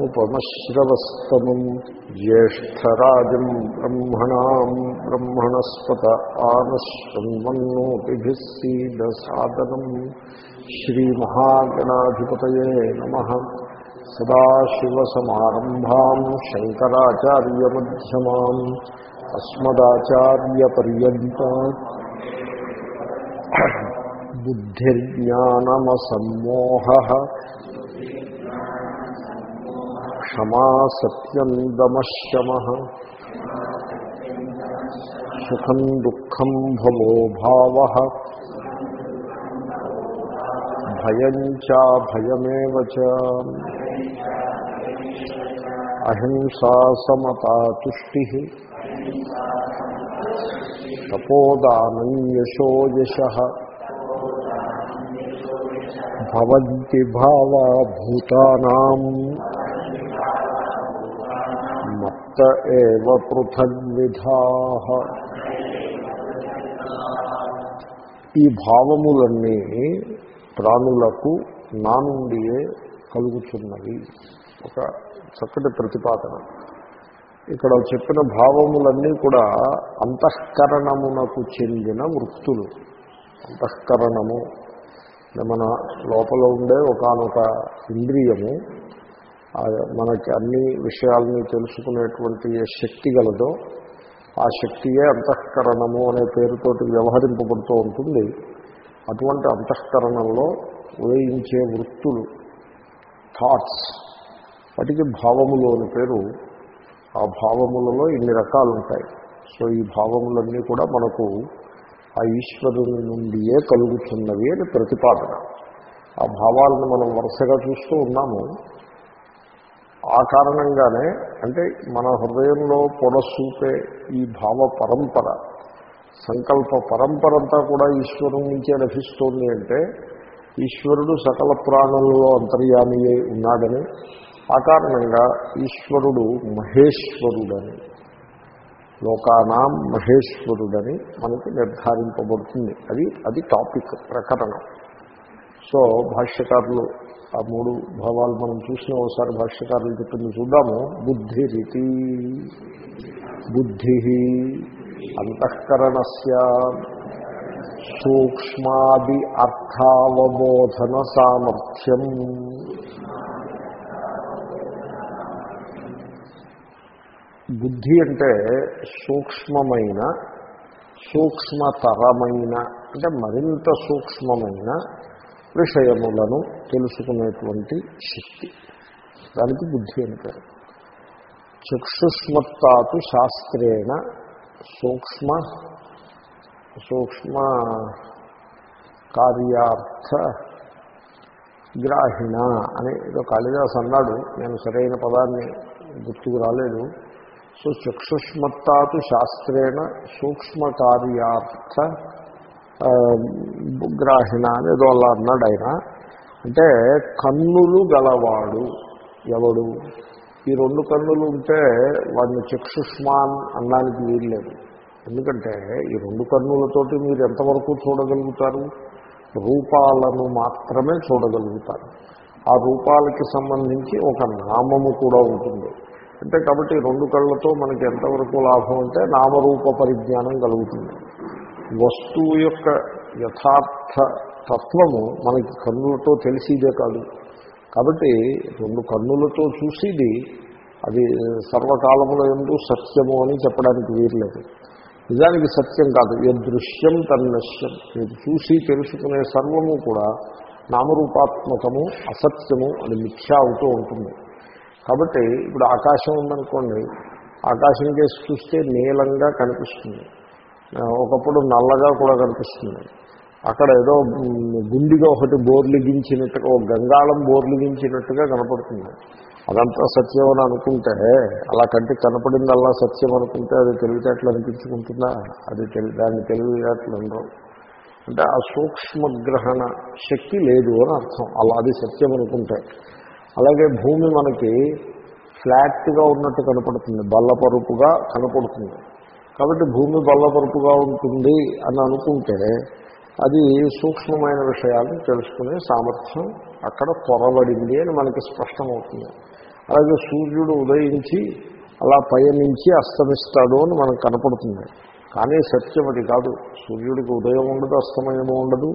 ఉపమశ్రవస్తమం జ్యేష్టరాజం బ్రహ్మణా బ్రహ్మణస్పత ఆనశ్వన్మన్నోపిభిస్సీద సాదనం శ్రీమహాగణాధిపతయే నమ. సదాశివసమారంభాం శంకరాచార్యమ్యమాం అస్మదాచార్యపర్యంతా. బుద్ధిర్జ్ఞానమసమ్మోహ. క్షమా సత్యం దమశమ సుఖం దుఃఖం భవో భావ భయం చా భయమేవ చ అహింసా సమతా తుష్టి తపోదానం యశో యశ భవంతి భావా భూతానాం మత్త ఏవ పృథగ్విధా. ఈ భావములన్నీ ప్రాణులకు నా నుండియే కలుగుతున్నవి. ఒక చక్కటి ప్రతిపాదన. ఇక్కడ చెప్పిన భావములన్నీ కూడా అంతఃకరణమునకు చెందిన వృత్తులు. అంతఃకరణము. మన లోపల ఉండే ఒకనొక ఇంద్రియము మనకి అన్ని విషయాలని తెలుసుకునేటువంటి శక్తి గలదో ఆ శక్తియే అంతఃకరణము అనే పేరుతోటి వ్యవహరింపబడుతూ ఉంటుంది. అటువంటి అంతఃకరణంలో ఉదయించే వృత్తులు థాట్స్ వాటికి భావములు అని పేరు. ఆ భావములలో ఇన్ని రకాలు ఉంటాయి సో ఈ భావములన్నీ కూడా మనకు ఆ ఈశ్వరుని నుండియే కలుగుతున్నవి అని ప్రతిపాదన. ఆ భావాలను మనం వరుసగా చూస్తూ ఉన్నాము. ఆ కారణంగానే అంటే మన హృదయంలో పొడసూపే ఈ భావ పరంపర సంకల్ప పరంపర అంతా కూడా ఈశ్వరు నుంచే లభిస్తోంది అంటే ఈశ్వరుడు సకల ప్రాణులలో అంతర్యామి ఉన్నాడని ఆ కారణంగా ఈశ్వరుడు మహేశ్వరుడని లోకానాం మహేశ్వరుడని మనకి నిర్ధారింపబడుతుంది. అది అది టాపిక్ ప్రకటన సో భాష్యకారులు ఆ మూడు భావాలు మనం చూసిన ఒకసారి భాష్యకారులు చెప్పింది చూద్దాము. బుద్ధి రీతి బుద్ధి అంతఃకరణస్య సూక్ష్మాది అర్థావబోధన సామర్థ్యం. బుద్ధి అంటే సూక్ష్మమైన సూక్ష్మతరమైన అంటే మరింత సూక్ష్మమైన విషయములను తెలుసుకునేటువంటి శక్తి. దానికి బుద్ధి అని పేరు చక్షుష్మత్తాతు శాస్త్రేణ సూక్ష్మ సూక్ష్మ కార్యార్థ గ్రాహిణ అని ఏదో కాళిదాస్ అన్నాడు. నేను సరైన పదాన్ని గుర్తుకు రాలేదు. సో చక్షుష్మత్తాతు శాస్త్రేణ సూక్ష్మ కార్యార్థ గ్రాహిణ అనేదో అలా అన్నాడు ఆయన. అంటే కన్నులు గలవాడు ఎవడు? ఈ రెండు కన్నులు ఉంటే వాడిని చక్షుష్మాన్ అనడానికి వీల్లేదు ఎందుకంటే ఈ రెండు కన్నులతోటి మీరు ఎంతవరకు చూడగలుగుతారు? రూపాలను మాత్రమే చూడగలుగుతారు. ఆ రూపాలకి సంబంధించి ఒక నామము కూడా ఉంటుంది. అంటే కాబట్టి రెండు కళ్ళతో మనకి ఎంతవరకు లాభం అంటే నామరూప పరిజ్ఞానం కలుగుతుంది. వస్తువు యొక్క యథార్థ తత్వము మనకి కన్నులతో తెలిసిదే కాదు. కాబట్టి రెండు కన్నులతో చూసేది అది సర్వకాలంలో ఎందు సత్యము అని చెప్పడానికి వీర్లేదు నిజానికి సత్యం కాదు. ఏ దృశ్యం తన్నశ్యం. మీరు చూసి తెలుసుకునే సర్వము కూడా నామరూపాత్మకము అసత్యము అది మిథ్య అవుతూ ఉంటుంది. కాబట్టి ఇప్పుడు ఆకాశం ఉందనుకోండి ఆకాశం కేసి చూస్తే నీలంగా కనిపిస్తుంది. ఒకప్పుడు నల్లగా కూడా కనిపిస్తుంది. అక్కడ ఏదో గుండిగా ఒకటి బోర్లిగించినట్టుగా ఒక గంగాళం బోర్లిగించినట్టుగా కనపడుతుంది. అదంతా సత్యం అని అనుకుంటే అలా కంటికి కనపడిందల్లా సత్యం అనుకుంటే అది తెలివితేటలు అనిపించుకుంటుందా? అది తెలి దాన్ని తెలివితేటలు ఉండవు అంటే ఆ సూక్ష్మగ్రహణ శక్తి లేదు అని అర్థం. అలా అది సత్యం అనుకుంటే. అలాగే భూమి మనకి ఫ్లాట్గా ఉన్నట్టు కనపడుతుంది. బల్లపరుపుగా కనపడుతుంది. కాబట్టి భూమి బల్లపరుపుగా ఉంటుంది అని అనుకుంటే అది సూక్ష్మమైన విషయాలను తెలుసుకునే సామర్థ్యం అక్కడ పొరబడింది అని మనకి స్పష్టమవుతుంది. అలాగే సూర్యుడు ఉదయించి అలా పయనించి అస్తమిస్తాడు అని మనకు కనపడుతుంది. కానీ సత్యం అది కాదు. సూర్యుడికి ఉదయం ఉండదు అస్తమయము ఉండదు.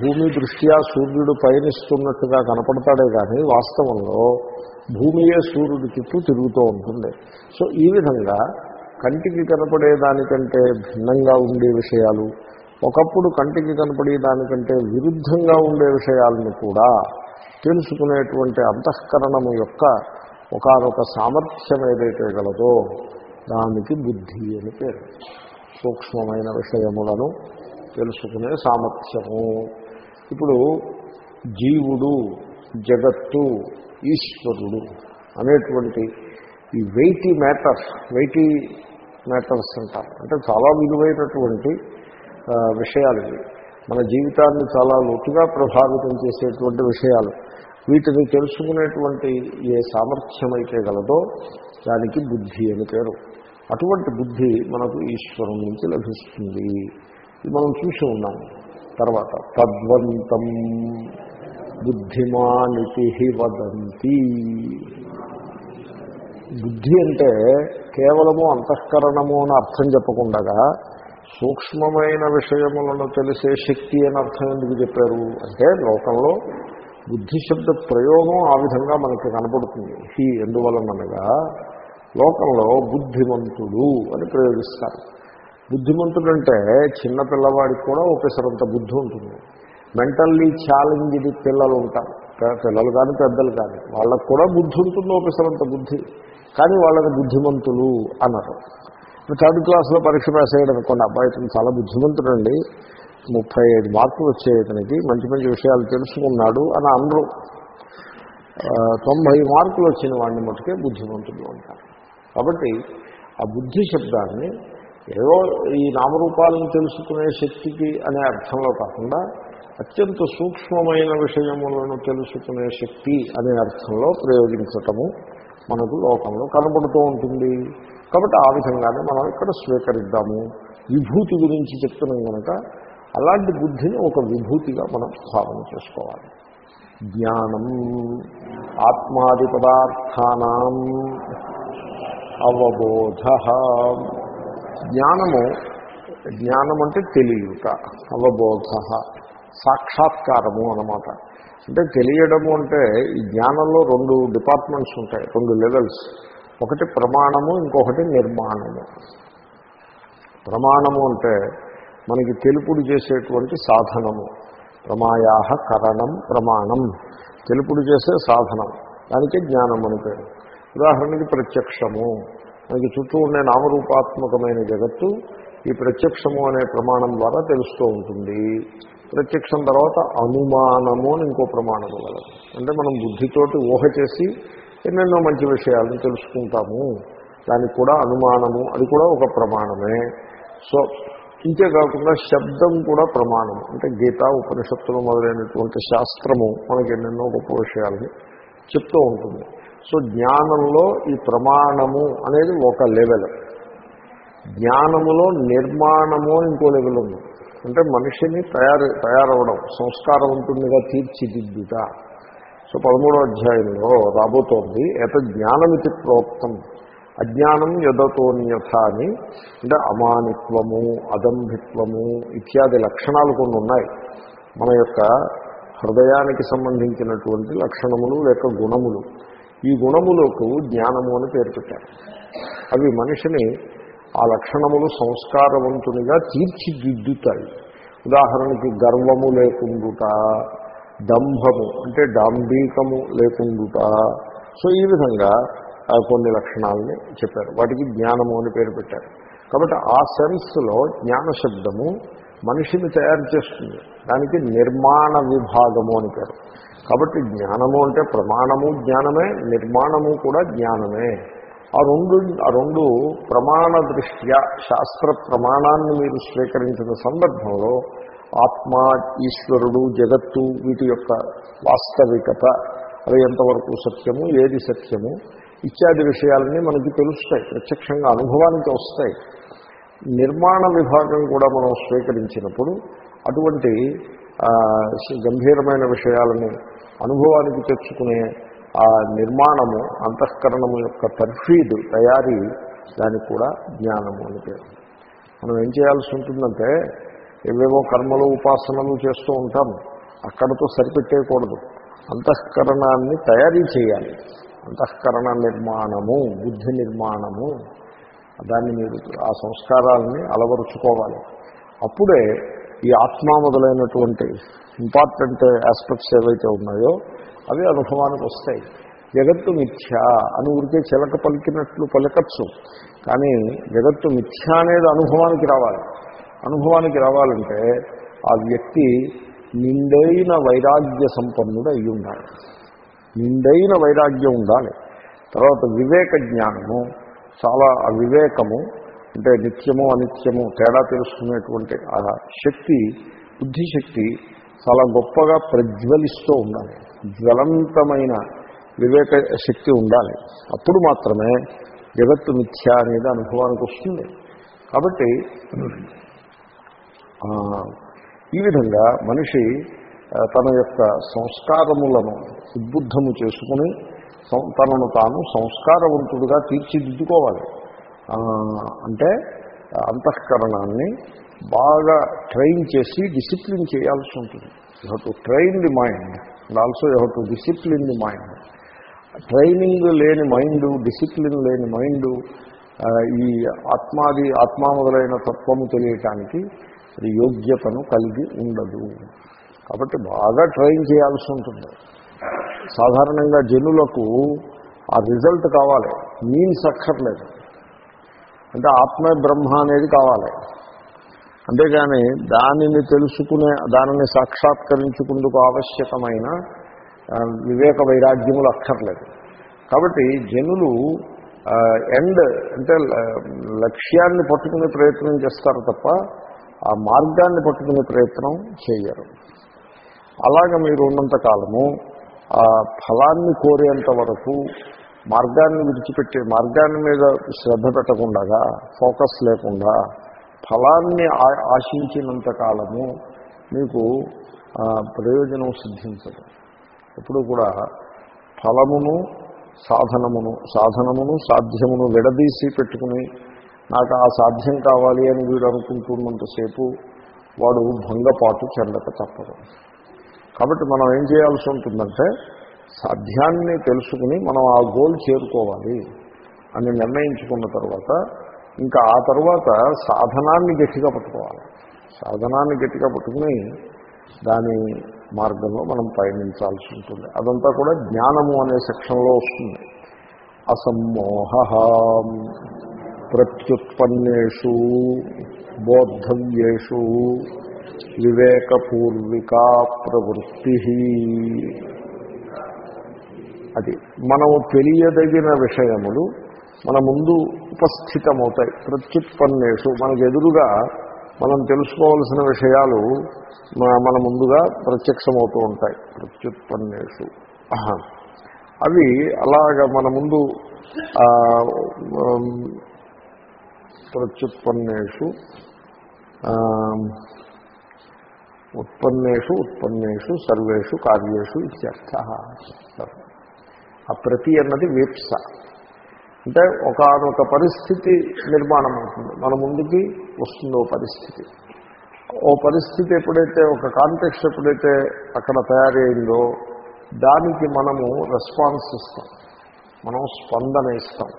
భూమి దృష్ట్యా సూర్యుడు పయనిస్తున్నట్టుగా కనపడతాడే కానీ వాస్తవంలో భూమియే సూర్యుడి చుట్టూ తిరుగుతూ ఉంటుంది. సో ఈ విధంగా కంటికి కనపడే దానికంటే భిన్నంగా ఉండే విషయాలు ఒకప్పుడు కంటికి కనపడే దానికంటే విరుద్ధంగా ఉండే విషయాలను కూడా తెలుసుకునేటువంటి అంతఃకరణము యొక్క ఒకనొక సామర్థ్యం ఏదైతే గలదో దానికి బుద్ధి అని పేరు. సూక్ష్మమైన విషయములను తెలుసుకునే సామర్థ్యము. ఇప్పుడు జీవుడు జగత్తు ఈశ్వరుడు అనేటువంటి ఈ వెయిటీ మ్యాటర్ వెయిటీ మ్యాటర్స్ అంటారు. అంటే చాలా విలువైనటువంటి విషయాలు ఇవి. మన జీవితాన్ని చాలా లోతుగా ప్రభావితం చేసేటువంటి విషయాలు. వీటిని తెలుసుకునేటువంటి ఏ సామర్థ్యం అయితే గలదో దానికి బుద్ధి అని పేరు. అటువంటి బుద్ధి మనకు ఈశ్వరం నుంచి లభిస్తుంది. ఇది మనం చూసి ఉన్నాం. తర్వాత తద్వంతం బుద్ధిమానితి వదంతి. బుద్ధి అంటే కేవలము అంతఃకరణము అని అర్థం చెప్పకుండా సూక్ష్మమైన విషయములను తెలిసే శక్తి అని అర్థం ఎందుకు చెప్పారు? అంటే లోకంలో బుద్ధి శబ్ద ప్రయోగం ఆ విధంగా మనకి కనపడుతుంది. హీ ఎందువలనగా లోకంలో బుద్ధిమంతుడు అని ప్రయోగిస్తారు. బుద్ధిమంతుడు అంటే చిన్న పిల్లవాడికి కూడా ఒకేసారంత బుద్ధి ఉంటుంది. మెంటల్లీ ఛాలెంజ్డ్ పిల్లలు ఉంటారు. పిల్లలు కానీ పెద్దలు కానీ వాళ్ళకు కూడా బుద్ధి ఉంటుంది ఒకేసారంత బుద్ధి. కానీ వాళ్ళకి బుద్ధిమంతులు అన్నారు థర్డ్ క్లాస్లో పరీక్ష పాస్ అయ్యాడు అనుకోండి అబ్బాయి చాలా బుద్ధిమంతుడండి. ముప్పై ఐదు మార్కులు వచ్చాయి అతనికి మంచి మంచి విషయాలు తెలుసుకున్నాడు అని అందరూ తొంభై మార్కులు వచ్చిన వాడిని మటుకే బుద్ధిమంతులు అంటారు. కాబట్టి ఆ బుద్ధి శబ్దాన్ని ఏదో ఈ నామరూపాలను తెలుసుకునే శక్తికి అనే అర్థంలో కాకుండా అత్యంత సూక్ష్మమైన విషయములను తెలుసుకునే శక్తి అనే అర్థంలో ప్రయోగించటము మనకు లోకంలో కనబడుతూ ఉంటుంది. కాబట్టి ఆ విధంగానే మనం ఇక్కడ స్వీకరిద్దాము. విభూతి గురించి చెప్తున్నాం కనుక అలాంటి బుద్ధిని ఒక విభూతిగా మనం భావన చేసుకోవాలి. జ్ఞానం ఆత్మాది పదార్థానం అవబోధ. జ్ఞానము జ్ఞానం అంటే తెలియట అవబోధ. సాక్షాత్కారము అన్నమాట. అంటే తెలియడము అంటే ఈ జ్ఞానంలో రెండు డిపార్ట్మెంట్స్ ఉంటాయి రెండు లెవెల్స్. ఒకటి ప్రమాణము ఇంకొకటి నిర్మాణము. ప్రమాణము అంటే మనకి తెలుపుడు చేసేటువంటి సాధనము. ప్రమాయా కరణం ప్రమాణం. తెలుపుడు చేసే సాధనం. దానికే జ్ఞానం అని పేరు. ఉదాహరణకి ప్రత్యక్షము. మనకి చుట్టూ ఉండే నామరూపాత్మకమైన జగత్తు ఈ ప్రత్యక్షము అనే ప్రమాణం ద్వారా తెలుస్తూ ఉంటుంది. ప్రత్యక్షం తర్వాత అనుమానము అని ఇంకో ప్రమాణము కలదు అంటే మనం బుద్ధితోటి ఊహ చేసి ఎన్నెన్నో మంచి విషయాలను తెలుసుకుంటాము. దానికి కూడా అనుమానము అది కూడా ఒక ప్రమాణమే. సో ఇంతేకాకుండా శబ్దం కూడా ప్రమాణం అంటే గీత ఉపనిషత్తులు మొదలైనటువంటి శాస్త్రము మనకి ఎన్నెన్నో గొప్ప విషయాలని చెప్తూ ఉంటుంది. సో జ్ఞానంలో ఈ ప్రమాణము అనేది ఒక లెవెల్. జ్ఞానములో నిర్మాణము ఇంకో లెవెల్ ఉంది. అంటే మనిషిని తయారు తయారవడం సంస్కారవంతునిగా తీర్చిదిద్దుట. సో పదమూడో అధ్యాయంలో రాబోతోంది ఏత జ్ఞానమితి ప్రోక్తం అజ్ఞానం యథతోన్యథ అని అంటే అమానిత్వము అదంభిత్వము ఇత్యాది లక్షణాలు కొన్ని ఉన్నాయి. మన యొక్క హృదయానికి సంబంధించినటువంటి లక్షణములు లేక గుణములు. ఈ గుణములకు జ్ఞానము అని పేరు పెట్టారు. అవి మనిషిని ఆ లక్షణములు సంస్కారవంతునిగా తీర్చిదిద్దుతాయి. ఉదాహరణకి గర్వము లేకుండుట దంభము అంటే డాంబీకము లేకుండుట. సో ఈ విధంగా కొన్ని లక్షణాలని చెప్పారు. వాటికి జ్ఞానము అని పేరు పెట్టారు. కాబట్టి ఆ సెన్స్లో జ్ఞాన శబ్దము మనిషిని తయారు చేస్తుంది. దానికి నిర్మాణ విభాగము అని పేరు. కాబట్టి జ్ఞానము అంటే ప్రమాణము జ్ఞానమే నిర్మాణము కూడా జ్ఞానమే. ఆ రెండు ఆ రెండు ప్రమాణ దృష్ట్యా శాస్త్ర ప్రమాణాన్ని మీరు స్వీకరించిన సందర్భంలో ఆత్మ ఈశ్వరుడు జగత్తు వీటి యొక్క వాస్తవికత అవి ఎంతవరకు సత్యము ఏది సత్యము ఇత్యాది విషయాలన్నీ మనకి తెలుస్తాయి ప్రత్యక్షంగా అనుభవానికి వస్తాయి. నిర్మాణ విభాగం కూడా మనం స్వీకరించినప్పుడు అటువంటి గంభీరమైన విషయాలని అనుభవానికి తెచ్చుకునే ఆ నిర్మాణము అంతఃకరణము యొక్క తర్ఫీదు తయారీ దానికి కూడా జ్ఞానము అని పేరు. మనం ఏం చేయాల్సి ఉంటుందంటే ఏవేవో కర్మలు ఉపాసనలు చేస్తూ ఉంటాం. అక్కడతో సరిపెట్టేయకూడదు. అంతఃకరణాన్ని తయారీ చేయాలి. అంతఃకరణ నిర్మాణము బుద్ధి నిర్మాణము దాన్ని మీరు ఆ సంస్కారాలని అలవరుచుకోవాలి. అప్పుడే ఈ ఆత్మ మొదలైనటువంటి ఇంపార్టెంట్ ఆస్పెక్ట్స్ ఏవైతే ఉన్నాయో అవి అనుభవానికి వస్తాయి. జగత్తు మిథ్య అని ఊరికే చిలక పలికినట్లు పలకచ్చు. కానీ జగత్తు మిథ్య అనేది అనుభవానికి రావాలి. అనుభవానికి రావాలంటే ఆ వ్యక్తి నిండైన వైరాగ్య సంపన్నుడు అయి ఉండాలి. నిండైన వైరాగ్యం ఉండాలి. తర్వాత వివేక జ్ఞానము చాలా వివేకము అంటే నిత్యము అనిత్యము తేడా తెలుసుకునేటువంటి ఆ శక్తి బుద్ధిశక్తి చాలా గొప్పగా ప్రజ్వలిస్తూ ఉండాలి. జ్వలంతమైన వివేక శక్తి ఉండాలి. అప్పుడు మాత్రమే జగత్తు మిథ్య అనేది అనుభవానికి వస్తుంది. కాబట్టి ఈ విధంగా మనిషి తన యొక్క సంస్కారములను ఉద్బుద్ధము చేసుకుని తనను తాను సంస్కారవంతుడుగా తీర్చిదిద్దుకోవాలి. అంటే అంతఃకరణాన్ని బాగా ట్రైన్ చేసి డిసిప్లిన్ చేయాల్సి ఉంటుంది. You have to train the mind. And also you have to discipline the mind training లేని మైండ్ డిసిప్లిన్ లేని మైండ్ ఈ ఆత్మాది ఆత్మా మొదలైన తత్వము తెలియటానికి అది యోగ్యతను కలిగి ఉండదు. కాబట్టి బాగా ట్రైన్ చేయాల్సి ఉంటుంది. సాధారణంగా జనులకు ఆ రిజల్ట్ కావాలి. మీన్స్ అక్కర్లేదు. అంటే ఆత్మ బ్రహ్మ అనేది కావాలి. అంతేగాని దానిని తెలుసుకునే దానిని సాక్షాత్కరించుకుందుకు ఆవశ్యకమైన వివేక వైరాగ్యములు అక్కర్లేదు. కాబట్టి జనులు ఎండ్ అంటే లక్ష్యాన్ని పట్టుకునే ప్రయత్నం చేస్తారు తప్ప ఆ మార్గాన్ని పట్టుకునే ప్రయత్నం చేయరు. అలాగ మీరు ఉన్నంత కాలము ఆ ఫలాన్ని కోరేంత వరకు మార్గాన్ని విడిచిపెట్టే మార్గాన్ని మీద శ్రద్ధ పెట్టకుండా ఫోకస్ లేకుండా ఫలాన్ని ఆశించినంత కాలము మీకు ప్రయోజనం సిద్ధించదు. ఎప్పుడు కూడా ఫలమును సాధనమును సాధనమును సాధ్యమును విడదీసి పెట్టుకుని నాకు ఆ సాధ్యం కావాలి అని వీడు అనుకుంటున్నంతసేపు వాడు భంగపాటు చెందక తప్పదు. కాబట్టి మనం ఏం చేయాల్సి ఉంటుందంటే సాధ్యాన్ని తెలుసుకుని మనం ఆ గోల్ చేరుకోవాలి అని నిర్ణయించుకున్న తర్వాత ఇంకా ఆ తర్వాత సాధనాన్ని గట్టిగా పట్టుకోవాలి. సాధనాన్ని గట్టిగా పట్టుకుని దాని మార్గంలో మనం పయనించాల్సి ఉంటుంది. అదంతా కూడా జ్ఞానము అనే సెక్షన్లో వస్తుంది. అసమ్మోహ ప్రత్యుత్పన్నేషు బోద్ధవ్యేషు వివేకపూర్వికా ప్రవృత్తి. అది మనము తెలియదగిన విషయములు మన ముందు ఉపస్థితమవుతాయి. ప్రత్యుత్పన్నేషు. మనకు ఎదురుగా మనం తెలుసుకోవాల్సిన విషయాలు మన ముందుగా ప్రత్యక్షమవుతూ ఉంటాయి. ప్రత్యుత్పన్నేషు. అవి అలాగ మన ముందు ప్రత్యుత్పన్నేషు ఉత్పన్నేషు ఉత్పన్నేషు సర్వేషు కార్యేషు ఇత్యర్థ. ఆ ప్రతి అన్నది వీప్స. అంటే ఒకనొక పరిస్థితి నిర్మాణం అవుతుంది మన ముందుకి వస్తుందో పరిస్థితి. ఓ పరిస్థితి ఎప్పుడైతే ఒక కాంటెక్స్ట్ ఎప్పుడైతే అక్కడ తయారైందో దానికి మనము రెస్పాన్స్ ఇస్తాం. మనం స్పందన ఇస్తాం.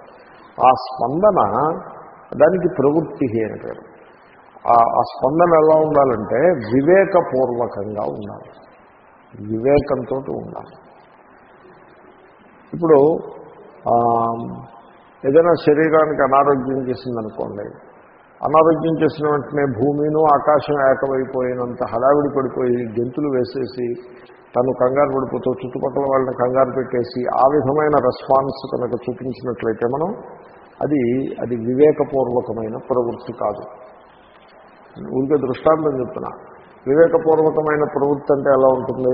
ఆ స్పందన దానికి ప్రవృత్తి అని పేరు. ఆ స్పందన ఎలా ఉండాలంటే వివేకపూర్వకంగా ఉండాలి. వివేకంతో ఉండాలి. ఇప్పుడు ఏదైనా శరీరానికి అనారోగ్యం చేసిందనుకోండి అనారోగ్యం చేసిన వెంటనే భూమిను ఆకాశం ఏకమైపోయినంత హడావిడి పడిపోయి గెంతులు వేసేసి తను కంగారు పడిపోతూ చుట్టుపక్కల వాళ్ళని కంగారు పెట్టేసి ఆ విధమైన రెస్పాన్స్ కనుక చూపించినట్లయితే మనం అది అది వివేకపూర్వకమైన ప్రవృత్తి కాదు. ఊరికే దృష్టాంతం చెప్తున్నా వివేకపూర్వకమైన ప్రవృత్తి అంటే ఎలా ఉంటుంది?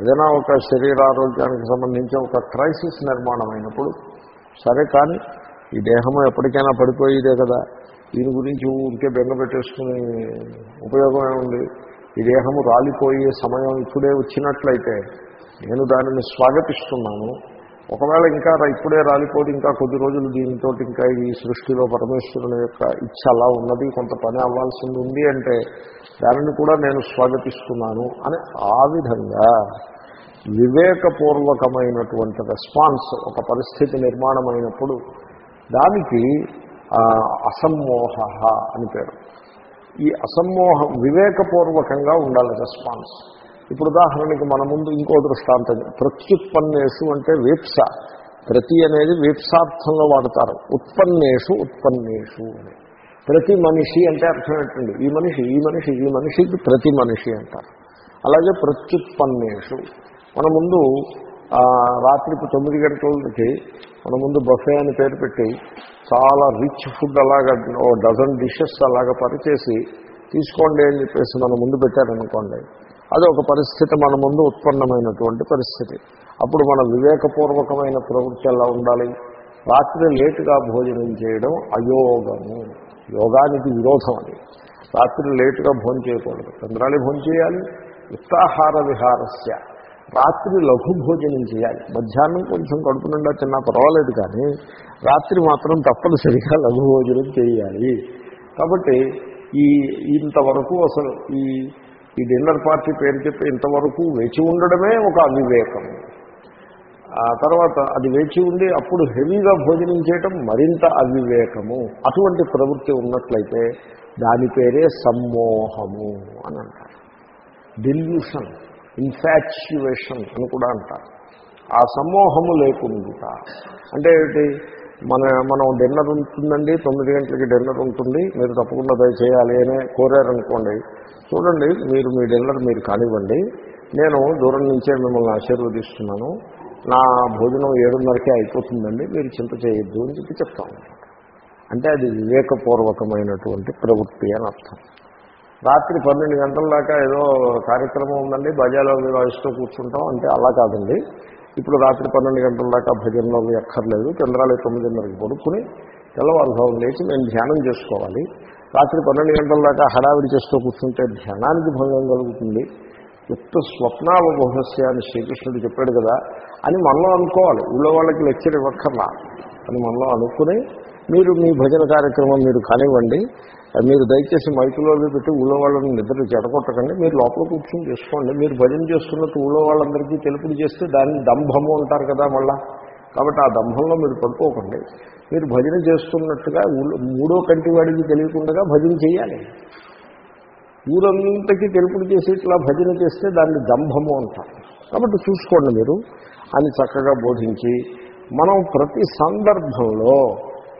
ఏదైనా ఒక శరీరారోగ్యానికి సంబంధించి ఒక క్రైసిస్ నిర్మాణం అయినప్పుడు సరే కానీ ఈ దేహము ఎప్పటికైనా పడిపోయేదే కదా. దీని గురించి ఊరికే బెంగ పెట్టేసుకుని ఉపయోగమే ఉంది ఈ దేహము రాలిపోయే సమయం ఇప్పుడే వచ్చినట్లయితే నేను దానిని స్వాగతిస్తున్నాను. ఒకవేళ ఇంకా రా- ఇప్పుడే రాలిపోతే ఇంకా కొద్ది రోజులు దీనితో ఇంకా ఈ సృష్టిలో పరమేశ్వరుని యొక్క ఇచ్చ అలా ఉన్నది కొంత పని అవ్వాల్సింది ఉంది అంటే దానిని కూడా నేను స్వాగతిస్తున్నాను అని ఆ విధంగా వివేకపూర్వకమైనటువంటి రెస్పాన్స్ ఒక పరిస్థితి నిర్మాణమైనప్పుడు దానికి అసమ్మోహ అని పేరు. ఈ అసమ్మోహం వివేకపూర్వకంగా ఉండాలి రెస్పాన్స్. ఇప్పుడు ఉదాహరణకి మన ముందు ఇంకో దృష్టాంతం ప్రత్యుత్పన్నేషు అంటే వీప్స. ప్రతి అనేది వీప్సార్థంలో వాడతారు. ఉత్పన్నేషు ఉత్పన్నేషు అని. ప్రతి మనిషి అంటే అర్థం ఏంటండి? ఈ మనిషి ఈ మనిషి ఈ మనిషికి ప్రతి మనిషి అంటారు. అలాగే ప్రత్యుత్పన్నేషు. మన ముందు ఆ, రాత్రికి తొమ్మిది గంటలకి మన ముందు బఫే అని పేరు పెట్టి చాలా రిచ్ ఫుడ్ అలాగా ఓ డజన్ డిషెస్ అలాగా పరిచేసి తీసుకోండి అని చెప్పేసి మన ముందు పెట్టారనుకోండి. అది ఒక పరిస్థితి మన ముందు ఉత్పన్నమైనటువంటి పరిస్థితి. అప్పుడు మన వివేకపూర్వకమైన ప్రవృత్తి ఎలా ఉండాలి? రాత్రి లేటుగా భోజనం చేయడం అయోగము. యోగానికి విరోధం అది. రాత్రి లేటుగా భోజనం చేయకూడదు. చంద్రాలి భోజనం చేయాలి. యుక్తాహార విహారస్య. రాత్రి లఘు భోజనం చేయాలి. మధ్యాహ్నం కొంచెం కడుపు నిండా తిన్నా పర్వాలేదు కానీ రాత్రి మాత్రం తప్పనిసరిగా లఘు భోజనం చేయాలి. కాబట్టి ఈ ఇంతవరకు అసలు ఈ ఈ డిన్నర్ పార్టీ పేరు చెప్పి ఇంతవరకు వేచి ఉండడమే ఒక అవివేకం. ఆ తర్వాత అది వేచి ఉండి అప్పుడు హెవీగా భోజనం చేయటం మరింత అవివేకము. అటువంటి ప్రవృత్తి ఉన్నట్లయితే దాని పేరే సమ్మోహము అని అంటారు. డిల్యూషన్ ఇన్ఫాచ్యువేషన్ అని కూడా అంటారు. ఆ సమ్మోహము లేకుండా అంటే ఏంటి మన మనం డిన్నర్ ఉంటుందండి తొమ్మిది గంటలకి డిన్నర్ ఉంటుంది మీరు తప్పకుండా దయచేయాలి అని కోరారనుకోండి. చూడండి మీరు మీ డిన్నర్ మీరు కానివ్వండి నేను దూరం నుంచే మిమ్మల్ని ఆశీర్వదిస్తున్నాను. నా భోజనం ఏడున్నరకే అయిపోతుందండి మీరు చింత చేయొద్దు అని చెప్పి చెప్తాను అంటే అది వివేకపూర్వకమైనటువంటి ప్రవృత్తి అని అర్థం. రాత్రి పన్నెండు గంటల దాకా ఏదో కార్యక్రమం ఉందండి భజాలో వాయిస్తూ కూర్చుంటాం. అంటే అలా కాదండి. ఇప్పుడు రాత్రి పన్నెండు గంటల దాకా భజనలో ఎక్కర్లేదు. చంద్రాలు తొమ్మిదిన్నరకి పడుకుని తెల్లవారుభావం లేచి మేము ధ్యానం చేసుకోవాలి. రాత్రి పన్నెండు గంటల దాకా హడావిడి చేస్తూ కూర్చుంటే ధ్యానానికి భంగం కలుగుతుంది. యుక్త స్వప్నావబోహస్య అని శ్రీకృష్ణుడు చెప్పాడు కదా అని మనలో అనుకోవాలి. ఊళ్ళో వాళ్ళకి లెక్చర్ ఇవ్వక్కర్లా అని మనలో అనుకుని మీరు మీ భజన కార్యక్రమం మీరు కానివ్వండి మీరు దయచేసి మైకులో పెట్టి ఊళ్ళో వాళ్ళని నిద్ర చెడగొట్టకండి మీరు లోపల కూర్చొని చేసుకోండి. మీరు భజన చేస్తున్నట్టు ఊళ్ళో వాళ్ళందరికీ తెలుపుడు చేస్తే దాన్ని దంభము అంటారు కదా మళ్ళా. కాబట్టి ఆ దంభంలో మీరు పడుకోకండి. మీరు భజన చేస్తున్నట్టుగా మూడో కంటి వాడికి తెలియకుండా భజన చేయాలి. ఊరంతకి తెలుపుడు చేసి ఇట్లా భజన చేస్తే దాన్ని దంభము అంటారు. కాబట్టి చూసుకోండి మీరు. అని చక్కగా బోధించి మనం ప్రతి సందర్భంలో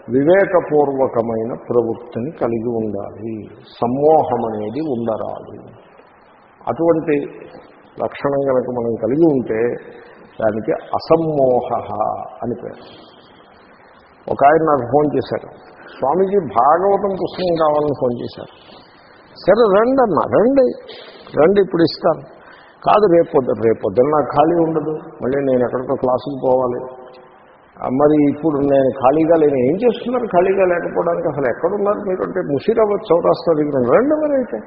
వివేకపూర్వకమైన ప్రవృత్తిని కలిగి ఉండాలి. సమ్మోహం అనేది ఉండరాదు. అటువంటి లక్షణం కనుక మనం కలిగి ఉంటే దానికి అసమ్మోహ అని పేరు. ఒక ఆయన నాకు ఫోన్ చేశారు. స్వామీజీ భాగవతం పుస్తకం కావాలని ఫోన్ చేశారు. సరే రండి అన్న. రండి. రండి ఇప్పుడు ఇస్తాను. కాదు రేపొద్దు రేపొద్దున నాకు ఖాళీ ఉండదు. మళ్ళీ నేను ఎక్కడికో క్లాసుకు పోవాలి. మరి ఇప్పుడు నేను ఖాళీగా లేని ఏం చేస్తున్నారు? ఖాళీగా లేకపోవడానికి అసలు ఎక్కడున్నారు మీరు? అంటే ముషీరాబాద్ చౌరాస్తా దగ్గర రండి మరి అయితే.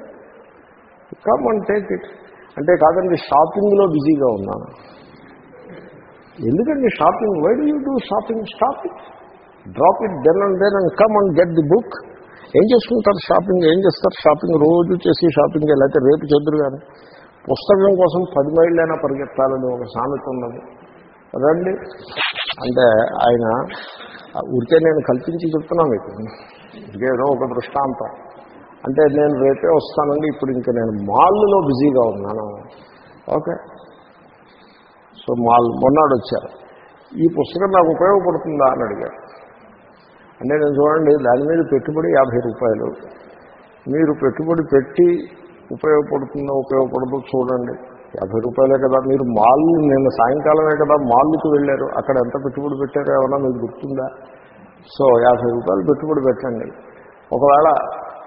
కమ్ అండ్ టేక్ ఇట్ అంటే కాదండి షాపింగ్లో బిజీగా ఉన్నాను. ఎందుకండి shopping? Why do you do shopping stop it drop it then and then and come and get the book ఏం చేసుకుంటారు షాపింగ్? ఏం చేస్తారు షాపింగ్? రోజు చేసి షాపింగ్ లేకపోతే రేపు చెద్దురు కానీ. పుస్తకం కోసం పది మైళ్ళైనా పరిగెత్తాలని ఒక సామెత ఉన్నది. రండి. అంటే ఆయన ఊరికే నేను కల్పించి చెప్తున్నాను మీకు. ఊరికే ఏదో ఒక దృష్టాంతం. అంటే నేను రేపే వస్తానండి ఇప్పుడు ఇంకా నేను మాల్లో బిజీగా ఉన్నాను. ఓకే. సో మాల్ మొన్నాడు వచ్చారు. ఈ పుస్తకం నాకు ఉపయోగపడుతుందా అని అడిగారు. అంటే నేను చూడండి దాని మీద పెట్టుబడి యాభై రూపాయలు. మీరు పెట్టుబడి పెట్టి ఉపయోగపడుతుందో ఉపయోగపడదో చూడండి. యాభై రూపాయలే కదా. మీరు మాల్ నిన్న సాయంకాలమే కదా మాల్కి వెళ్ళారు. అక్కడ ఎంత పెట్టుబడి పెట్టారో ఏమన్నా మీకు గుర్తుందా? సో యాభై రూపాయలు పెట్టుబడి పెట్టండి. ఒకవేళ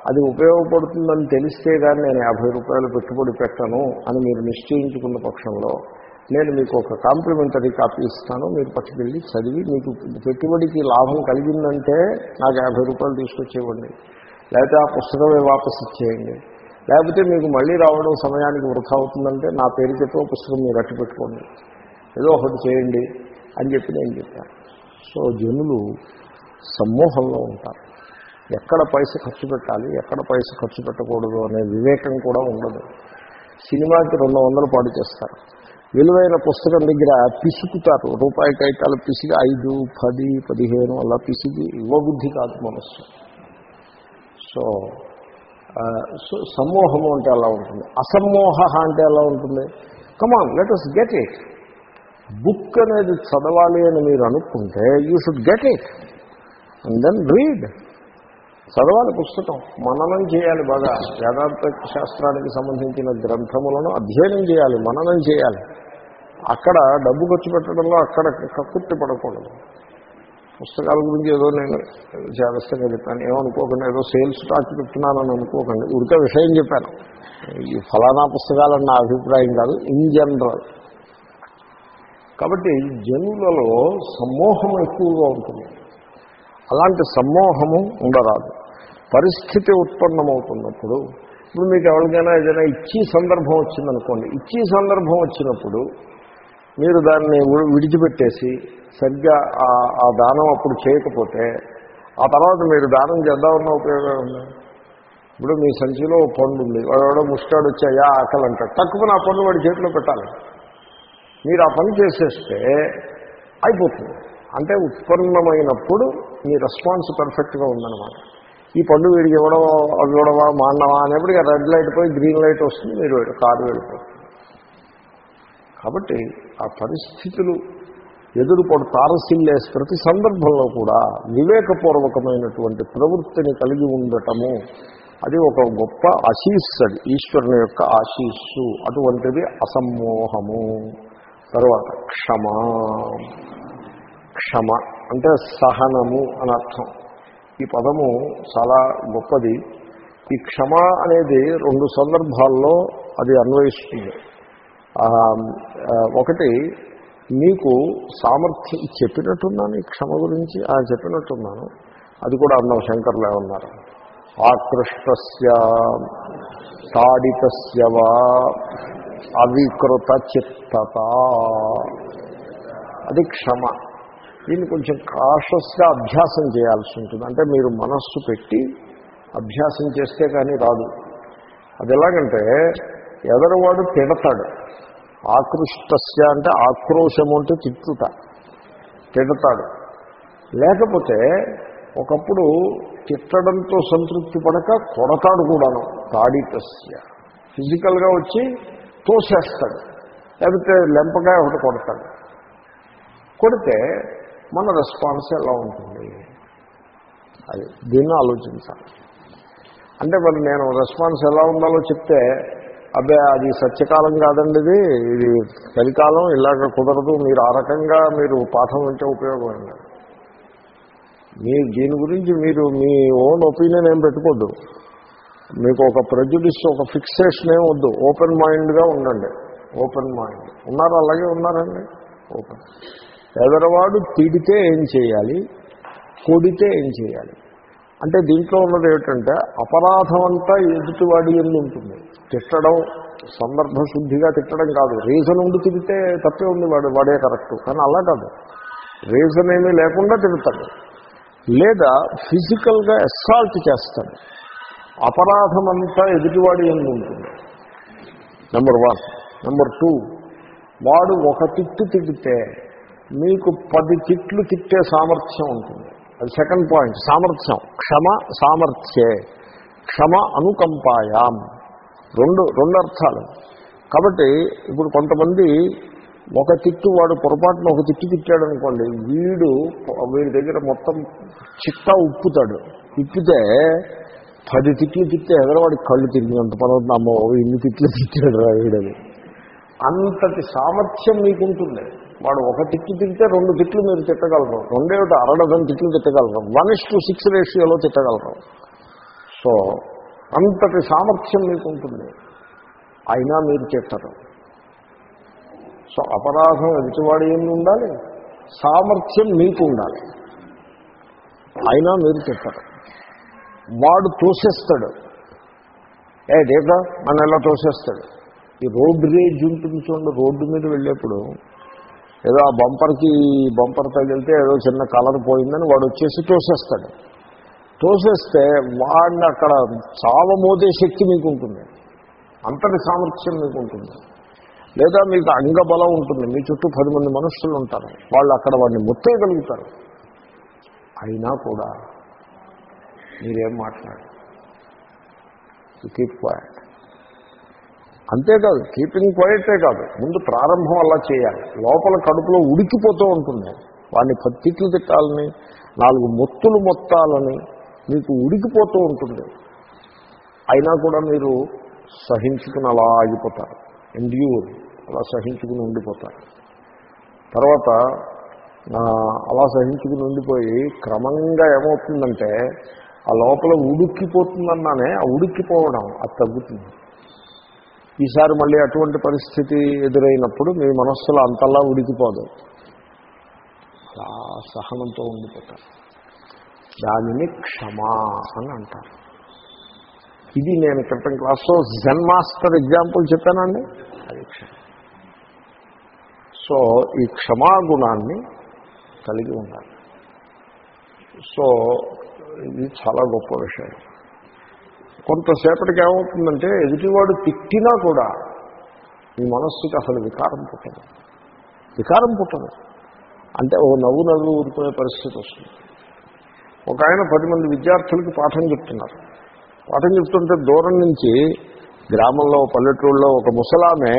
అది ఉపయోగపడుతుందని తెలిస్తే కానీ నేను యాభై రూపాయలు పెట్టుబడి పెట్టను అని మీరు నిశ్చయించుకున్న పక్షంలో నేను మీకు ఒక కాంప్లిమెంటరీ కాపీ ఇస్తాను. మీరు పట్టుకెళ్ళి చదివి మీకు పెట్టుబడికి లాభం కలిగిందంటే నాకు యాభై రూపాయలు తీసుకొచ్చేవ్వండి. లేకపోతే ఆ పుస్తకమే వాపసు ఇచ్చేయండి. లేకపోతే మీకు మళ్ళీ రావడం సమయానికి వృధా అవుతుందంటే నా పేరు చెప్పి పుస్తకం మీరు అట్టు పెట్టుకోండి. ఏదో ఒకటి చేయండి అని చెప్పి నేను చెప్పాను. సో జనులు సమ్మోహంలో ఉంటారు. ఎక్కడ పైస ఖర్చు పెట్టాలి ఎక్కడ పైస ఖర్చు పెట్టకూడదు అనే వివేకం కూడా ఉండదు. సినిమాకి రెండు వందలు పాటు చేస్తారు. విలువైన పుస్తకం దగ్గర పిసుకుతారు. రూపాయి కైతాలు పిసిగి ఐదు పది పదిహేను అలా పిసిగి ఇవ్వబుద్ధి కాదు మనస్సు. సో సమ్మోహము అంటే అలా ఉంటుంది. అసమ్మోహ అంటే ఎలా ఉంటుంది. Come on let us get it book అనేది చదవాలి అని మీరు అనుకుంటే you should get it and then read చదవాలి పుస్తకం. మననం చేయాలి బాగా. వేదాంత శాస్త్రానికి సంబంధించిన గ్రంథములను అధ్యయనం చేయాలి మననం చేయాలి. అక్కడ డబ్బు ఖర్చు పెట్టడంలో అక్కడ కక్కుర్తి పడకూడదు. పుస్తకాల గురించి ఏదో నేను జాగ్రత్తగా చెప్పాను. ఏమనుకోకుండా ఏదో సేల్స్ టాక్ పెట్టున్నానని అనుకోకండి. ఉడికే విషయం చెప్పాను. ఈ ఫలానా పుస్తకాలన్న నా అభిప్రాయం కాదు ఇన్ జనరల్ కాబట్టి జనులలో సమ్మోహం ఎక్కువగా ఉంటుంది. అలాంటి సమ్మోహము ఉండరాదు. పరిస్థితి ఉత్పన్నమవుతున్నప్పుడు ఇప్పుడు మీకు ఎవరికైనా ఏదైనా ఇచ్చి సందర్భం వచ్చిందనుకోండి ఇచ్చి సందర్భం వచ్చినప్పుడు మీరు దాన్ని విడిచిపెట్టేసి సరిగ్గా ఆ- ఆ దానం అప్పుడు చేయకపోతే ఆ తర్వాత మీరు దానం చేద్దామన్న ఉపయోగం ఉంది ఇప్పుడు మీ సంచిలో ఓ పండు ఉంది. వాడు ముష్టాడు వచ్చాయా ఆకలి అంటాడు తక్కువ ఆ పండు వాడి చేతిలో పెట్టాలి. మీరు ఆ పని చేసేస్తే అయిపోతుంది. అంటే ఉత్పన్నమైనప్పుడు మీ రెస్పాన్స్ పర్ఫెక్ట్గా ఉందన్నమాట. ఈ పండు వీడికి ఇవ్వడం అవి ఇవ్వడమా మానవా అనేప్పటికీ రెడ్ లైట్ పోయి గ్రీన్ లైట్ వస్తుంది మీరు కారు వెళ్ళిపోతుంది కాబట్టి ఆ పరిస్థితులు ఎదురుపడు తారసిల్లే ప్రతి సందర్భంలో కూడా వివేకపూర్వకమైనటువంటి ప్రవృత్తిని కలిగి ఉండటము అది ఒక గొప్ప ఆశీస్సు అది ఈశ్వరుని యొక్క ఆశీస్సు అటువంటిది అసమ్మోహము. తర్వాత క్షమ. క్షమ అంటే సహనము అని అర్థం. ఈ పదము చాలా గొప్పది. ఈ క్షమ అనేది రెండు సందర్భాల్లో అది అన్వయిస్తుంది. ఒకటి మీకు సామర్థ్యం చెప్పినట్టున్నాను ఈ క్షమ గురించి ఆ చెప్పినట్టున్నాను. అది కూడా అన్నాం శంకర్లు ఏమన్నారు ఆకృష్టస్య తాడితస్య వా అవికృత చిత్తత. అది క్షమ. దీన్ని కొంచెం కాషస్గా అభ్యాసం చేయాల్సి ఉంటుంది. అంటే మీరు మనస్సు పెట్టి అభ్యాసం చేస్తే కానీ రాదు. అది ఎలాగంటే ఎదరవాడు తిడతాడు. ఆకృష్టస్య అంటే ఆక్రోశము అంటే తిట్టుట తిడతాడు. లేకపోతే ఒకప్పుడు తిట్టడంతో సంతృప్తి పడక కొడతాడు కూడాను తాడితస్య ఫిజికల్గా వచ్చి తోసేస్తాడు లేకపోతే లెంపగా ఒకటి కొడతాడు. కొడితే మన రెస్పాన్స్ ఎలా ఉంటుంది? అది దీన్ని ఆలోచించాలి. అంటే మరి నేను రెస్పాన్స్ ఎలా ఉండాలో చెప్తే అబ్బే అది సత్యకాలం కాదండి ఇది. ఇది చలికాలం ఇలాగ కుదరదు. మీరు ఆ రకంగా మీరు పాఠం వింటే ఉపయోగం అండి. మీరు దీని గురించి మీరు మీ ఓన్ ఒపీనియన్ ఏం పెట్టుకోద్దు. మీకు ఒక ప్రెజుడిస్ ఒక ఫిక్సేషన్ ఏం వద్దు. ఓపెన్ మైండ్గా ఉండండి. ఓపెన్ మైండ్ ఉన్నారు? అలాగే ఉన్నారండి? ఓపెన్ ఎదరవాడు తిడితే ఏం చేయాలి? కొడితే ఏం చేయాలి? అంటే దీంట్లో ఉన్నది ఏమిటంటే అపరాధం అంతా ఎదుటివాడి ఎందు ఉంటుంది. తిట్టడం సందర్భ శుద్ధిగా తిట్టడం కాదు. రీజన్ ఉండి తిరిగితే తప్పే ఉంది వాడు వాడే కరెక్ట్ కానీ అలా కాదు. రీజన్ ఏమీ లేకుండా తిడతాడు. లేదా ఫిజికల్గా అసాల్ట్ చేస్తాడు. అపరాధం అంతా ఎదుటివాడి ఎందు ఉంటుంది. నెంబర్ వన్ నెంబర్ టూ వాడు ఒక తిట్టు తిడితే మీకు పది తిట్లు తిట్టే సామర్థ్యం ఉంటుంది. అది సెకండ్ పాయింట్ సామర్థ్యం. క్షమ సామర్థ్యే. క్షమ అనుకంపాయాం. రెండు రెండు అర్థాలు. కాబట్టి ఇప్పుడు కొంతమంది ఒక తిట్టు వాడు పొరపాటున ఒక తిట్టు తిట్టాడు అనుకోండి వీడు వీడి దగ్గర మొత్తం చిట్టా ఉప్పుతాడు. తిప్పితే పది తిట్లు తిట్టే ఎదరవాడికి కళ్ళు తిరిగినంత పనవుతుంది అమ్మో ఇన్ని తిట్లు తిట్టాడు రా వీడని. అంతటి సామర్థ్యం మీకుంటుంది వాడు ఒక తిట్లు తిరిగితే రెండు తిట్లు మీరు తిట్టగలరు. రెండేమిటి అరడదని తిట్లు తిట్టగలరు. వన్ ఇస్ టు సిక్స్ రేషియోలో తిట్టగలరు. సో అంతటి సామర్థ్యం మీకు ఉంటుంది. అయినా మీరు తిట్టరు. సో అపరాధం ఎదుటివాడి ఏమి ఉండాలి. సామర్థ్యం మీకు ఉండాలి. అయినా మీరు తిట్టరు. వాడు తోసేస్తాడు. ఏ దేకా మన ఎలా తోసేస్తాడు? ఈ రోడ్డు రేజ్ ఉంటుంది చూడండి రోడ్డు మీద వెళ్ళేప్పుడు ఏదో ఆ బంపర్కి బంపర్ తగిలితే ఏదో చిన్న కలర్ పోయిందని వాడు వచ్చేసి తోసేస్తాడు. తోసేస్తే వాడిని అక్కడ చావమోదే శక్తి మీకు ఉంటుంది అంతటి సామర్థ్యం మీకు ఉంటుంది లేదా మీకు అంగబలం ఉంటుంది. మీ చుట్టూ పది మంది మనుషులు ఉంటారు. వాళ్ళు అక్కడ వాడిని ముత్తేయగలుగుతారు అయినా కూడా మీరేం మాట్లాడారు. కీప్ క్వైట్ అంతేకాదు కీపింగ్ క్వైటే కాదు. ముందు ప్రారంభం అలా చేయాలి. లోపల కడుపులో ఉడికిపోతూ ఉంటుంది. వాడిని పత్తిట్లు తిట్టాలని నాలుగు మొత్తులు మొత్తాలని మీకు ఉడికిపోతూ ఉంటుంది. అయినా కూడా మీరు సహించుకుని అలా ఆగిపోతారు. ఎండ్యూర్ అలా సహించుకుని ఉండిపోతారు. తర్వాత నా అలా సహించుకుని ఉండిపోయి క్రమంగా ఏమవుతుందంటే ఆ లోపల ఉడుక్కిపోతుందన్నానే ఆ ఉడిక్కిపోవడం అది తగ్గుతుంది. ఈసారి మళ్ళీ అటువంటి పరిస్థితి ఎదురైనప్పుడు మీ మనస్సులో అంతలా ఉడికిపోదు. అలా సహనంతో ఉండిపోతారు. దానిని క్షమా అని అంటారు. ఇది నేను క్రితం క్లాస్లో జెన్ మాస్టర్ ఎగ్జాంపుల్ చెప్పానండి. అది క్షమ. సో ఈ క్షమాగుణాన్ని కలిగి ఉండాలి. సో ఇది చాలా గొప్ప విషయం. కొంతసేపటికి ఏమవుతుందంటే ఎదుటివాడు తిట్టినా కూడా మీ మనస్సుకి అసలు వికారం పుట్టదు. వికారం పుట్టదు. అంటే ఓ నవ్వు నవ్వు ఊరుకునే పరిస్థితి వస్తుంది. ఒక ఆయన పది మంది విద్యార్థులకి పాఠం చెప్తున్నారు. పాఠం చెప్తుంటే దూరం నుంచి గ్రామంలో పల్లెటూరులో ఒక ముసలామె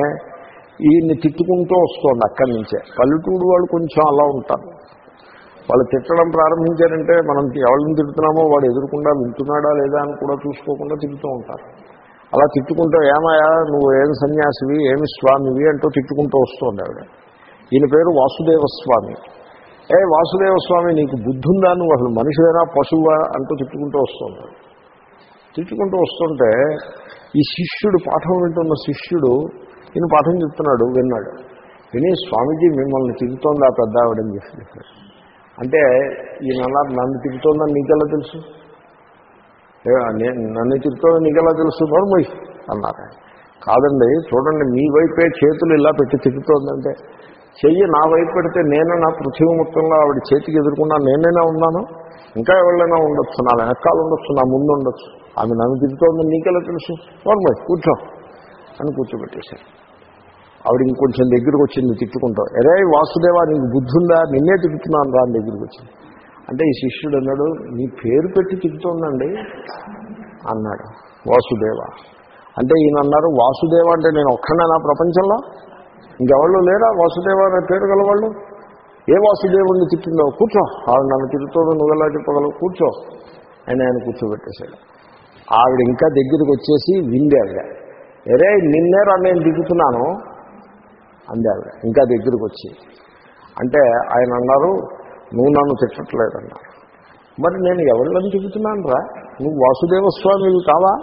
ఈయన్ని తిట్టుకుంటూ వస్తుంది అక్కడి నుంచే. పల్లెటూరు వాళ్ళు కొంచెం అలా ఉంటారు. వాళ్ళు తిట్టడం ప్రారంభించారంటే మనం ఎవరిని తిడుతున్నామో వాడు ఎదురుకుండా వింటున్నాడా లేదా అని కూడా చూసుకోకుండా తిడుతూ ఉంటారు. అలా తిట్టుకుంటూ ఏమయ్యా నువ్వు ఏం సన్యాసివి ఏమి స్వామివి అంటూ తిట్టుకుంటూ వస్తుంది ఆవిడ ఈయన పేరు వాసుదేవ స్వామి ఏ వాసుదేవ స్వామి నీకు బుద్ధి ఉందా నువ్వు అసలు మనిషివేనా పశువా? అంటూ తిట్టుకుంటూ వస్తుంది తిట్టుకుంటూ వస్తుంటే ఈ శిష్యుడు పాఠం వింటున్న శిష్యుడు ఈయన పాఠం చెప్తున్నాడు విన్నాడు. విని స్వామీజీ మిమ్మల్ని తిరుగుతోంది ఆ పెద్ద ఆవిడని చెప్పి చెప్పాడు. అంటే ఈయన అన్నారు నన్ను తిరుగుతోందని నీకెలా తెలుసు? నన్ను తిరుగుతోందని నీకెలా తెలుసు? నోర్మోయ్ అన్నారు. కాదండి చూడండి మీ వైపే చేతులు ఇలా పెట్టి తిరుగుతోందంటే చెయ్యి నా వైపు పెడితే నేనే నా పృథ్వీ మొత్తంలో ఆవిడ చేతికి ఎదుర్కొన్నా నేనైనా ఉన్నాను? ఇంకా ఎవరైనా ఉండొచ్చు నా వెనకాల ఉండొచ్చు నా ముందు ఉండొచ్చు. ఆమె నన్ను తిరుగుతోందని నీకెలా తెలుసు? నోర్మోయ్ కూర్చో అని కూర్చోబెట్టేశారు. ఆవిడ ఇంకొంచెం దగ్గరికి వచ్చింది తిట్టుకుంటాం అరే వాసుదేవా నీకు బుద్ధి ఉందా నిన్నే తిట్టుతున్నాను రాని దగ్గరికి వచ్చింది. అంటే ఈ శిష్యుడు అన్నాడు నీ పేరు పెట్టి తిట్టుతోందండి అన్నాడు వాసుదేవ. అంటే ఈయన అన్నారు వాసుదేవ అంటే నేను ఒక్కడైనా ప్రపంచంలో? ఇంకెవాళ్ళు లేరా వాసుదేవ అనే పేరు గలవాళ్ళు? ఏ వాసుదేవుడిని తిట్టిందో కూర్చో ఆవిడ నన్ను తిరుగుతోందో నువ్వెలా చెప్పగలవు? కూర్చో అని ఆయన కూర్చోబెట్టేశాడు. ఆవిడ ఇంకా దగ్గరికి వచ్చేసి వింది ఆవిడ. ఎరే నిన్నేరా నేను దిగుతున్నాను అందావిడ ఇంకా దగ్గరికి వచ్చి అంటే ఆయన అన్నారు నువ్వు నన్ను తిట్టట్లేదన్నారు. మరి నేను ఎవరిని తిరుగుతున్నాను రా? నువ్వు వాసుదేవస్వామివి కావా?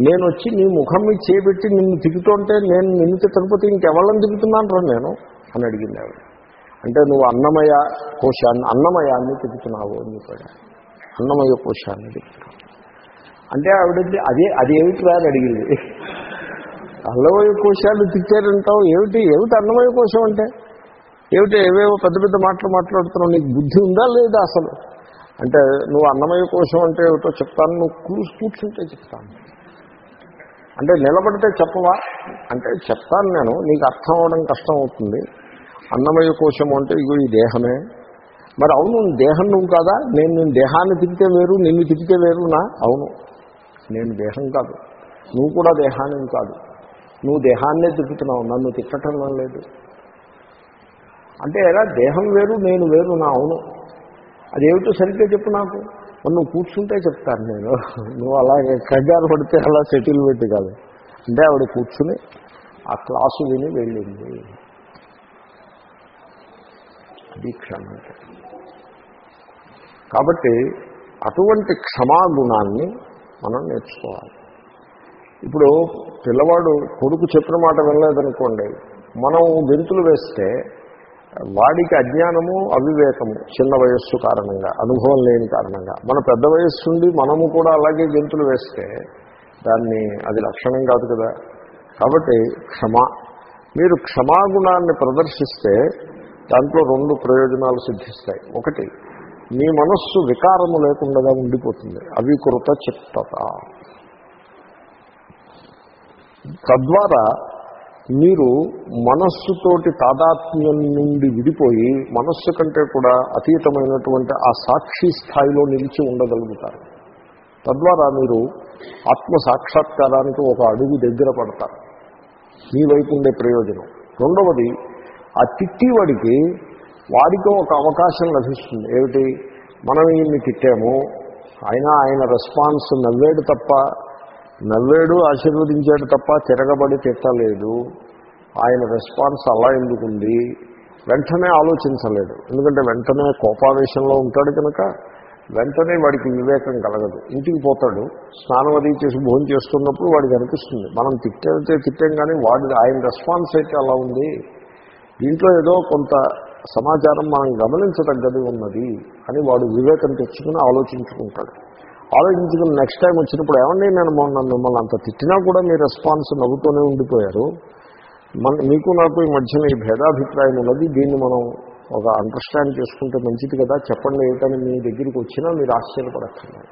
నేను వచ్చి నీ ముఖం మీద చేపెట్టి నిన్ను తిరుగుతుంటే నేను నిన్ను తిట్టకపోతే ఇంకెవళ్ళని తిరుగుతున్నాను రా నేను? అని అడిగింది ఆవిడ. అంటే నువ్వు అన్నమయ కోశాన్ని అన్నమయాన్ని తిరుగుతున్నావు అని చెప్పాడు. అన్నమయ కోశాన్ని తిరుగుతున్నావు అంటే ఆవిడ అదే అదేమిటి అని అడిగింది. అన్నమయ కోశాలు తిట్టారంటావు? ఏమిటి? ఏమిటి అన్నమయ కోశం అంటే? ఏమిటి ఏవేవో పెద్ద పెద్ద మాటలు మాట్లాడుతున్నావు? నీకు బుద్ధి ఉందా లేదా అసలు? అంటే నువ్వు అన్నమయ కోశం అంటే ఏమిటో చెప్తాను. నువ్వు కూర్చు కూర్చుంటే చెప్తాను. అంటే నిలబడితే చెప్పవా? అంటే చెప్తాను నేను. నీకు అర్థం అవడం కష్టం అవుతుంది. అన్నమయ కోశం అంటే ఇగో ఈ దేహమే. మరి అవును దేహం నువ్వు కాదా? నేను నేను దేహాన్ని తిరిగితే వేరు నిన్ను తిరిగితే వేరునా? అవును. నేను దేహం కాదు. నువ్వు కూడా దేహాన్ని కాదు. నువ్వు దేహాన్నే తిప్పుతున్నావు నన్ను తిట్టడం లేదు. అంటే ఎలా? దేహం వేరు నేను వేరు నా అవును. అదేమిటో సరిగ్గా చెప్పు నాకు. మనం నువ్వు కూర్చుంటే చెప్తాను నేను. నువ్వు అలాగే కంగారు పడితే అలా సెటిల్ కాదు. అంటే ఆవిడ కూర్చుని ఆ క్లాసు విని వెళ్ళింది. అది క్షమ కాబట్టి అటువంటి క్షమాగుణాన్ని మనం నేర్చుకోవాలి. ఇప్పుడు పిల్లవాడు కొడుకు చెప్పిన మాట వినలేదనుకోండి మనం గెంతులు వేస్తే వాడికి అజ్ఞానము అవివేకము చిన్న వయస్సు కారణంగా అనుభవం లేని కారణంగా. మన పెద్ద వయస్సు ఉండి మనము కూడా అలాగే గెంతులు వేస్తే దాన్ని అది లక్షణం కాదు కదా. కాబట్టి క్షమ. మీరు క్షమాగుణాన్ని ప్రదర్శిస్తే దాంట్లో రెండు ప్రయోజనాలు సిద్ధిస్తాయి. ఒకటి మీ మనస్సు వికారము లేకుండా ఉండిపోతుంది. అవికృత చిత్తత. తద్వారా మీరు మనస్సుతోటి తాదాత్మ్యం నుండి విడిపోయి మనస్సు కంటే కూడా అతీతమైనటువంటి ఆ సాక్షి స్థాయిలో నిలిచి ఉండగలుగుతారు. తద్వారా మీరు ఆత్మ సాక్షాత్కారానికి ఒక అడుగు దగ్గర పడతారు. మీ వైపు ఉండే ప్రయోజనం. రెండవది ఆ తిట్టివాడికి వాడికి ఒక అవకాశం లభిస్తుంది. ఏమిటి? మనం ఈయన్ని తిట్టాము అయినా ఆయన రెస్పాన్స్ నవ్వేడు తప్ప నవ్వేడు ఆశీర్వదించాడు తప్ప తిరగబడి తిట్టలేదు. ఆయన రెస్పాన్స్ అలా ఎందుకుంది వెంటనే ఆలోచించలేడు ఎందుకంటే వెంటనే కోపావేశంలో ఉంటాడు కనుక వెంటనే వాడికి వివేకం కలగదు. ఇంటికి పోతాడు స్నానం అది చేసి భోజనం చేస్తున్నప్పుడు వాడికి అనిపిస్తుంది. మనం తిట్టే తిట్టాం కానీ వాడి ఆయన రెస్పాన్స్ అయితే అలా ఉంది. దీంట్లో ఏదో కొంత సమాచారం మనం గమనించదగ్గది ఉన్నది అని వాడు వివేకం తెచ్చుకుని ఆలోచించుకుంటాడు. ఆలోచించుకుని నెక్స్ట్ టైం వచ్చినప్పుడు ఏమండి నేను మొన్న మిమ్మల్ని అంత తిట్టినా కూడా మీ రెస్పాన్స్ నవ్వుతూనే ఉండిపోయారు. మన మీకు నాకు ఈ మధ్యన ఈ భేదాభిప్రాయం ఉన్నది దీన్ని మనం ఒక అండర్స్టాండ్ చేసుకుంటే మంచిది కదా చెప్పండి ఏమిటని మీ దగ్గరికి వచ్చినా మీరు ఆశ్చర్యపడక్కర్లేదు.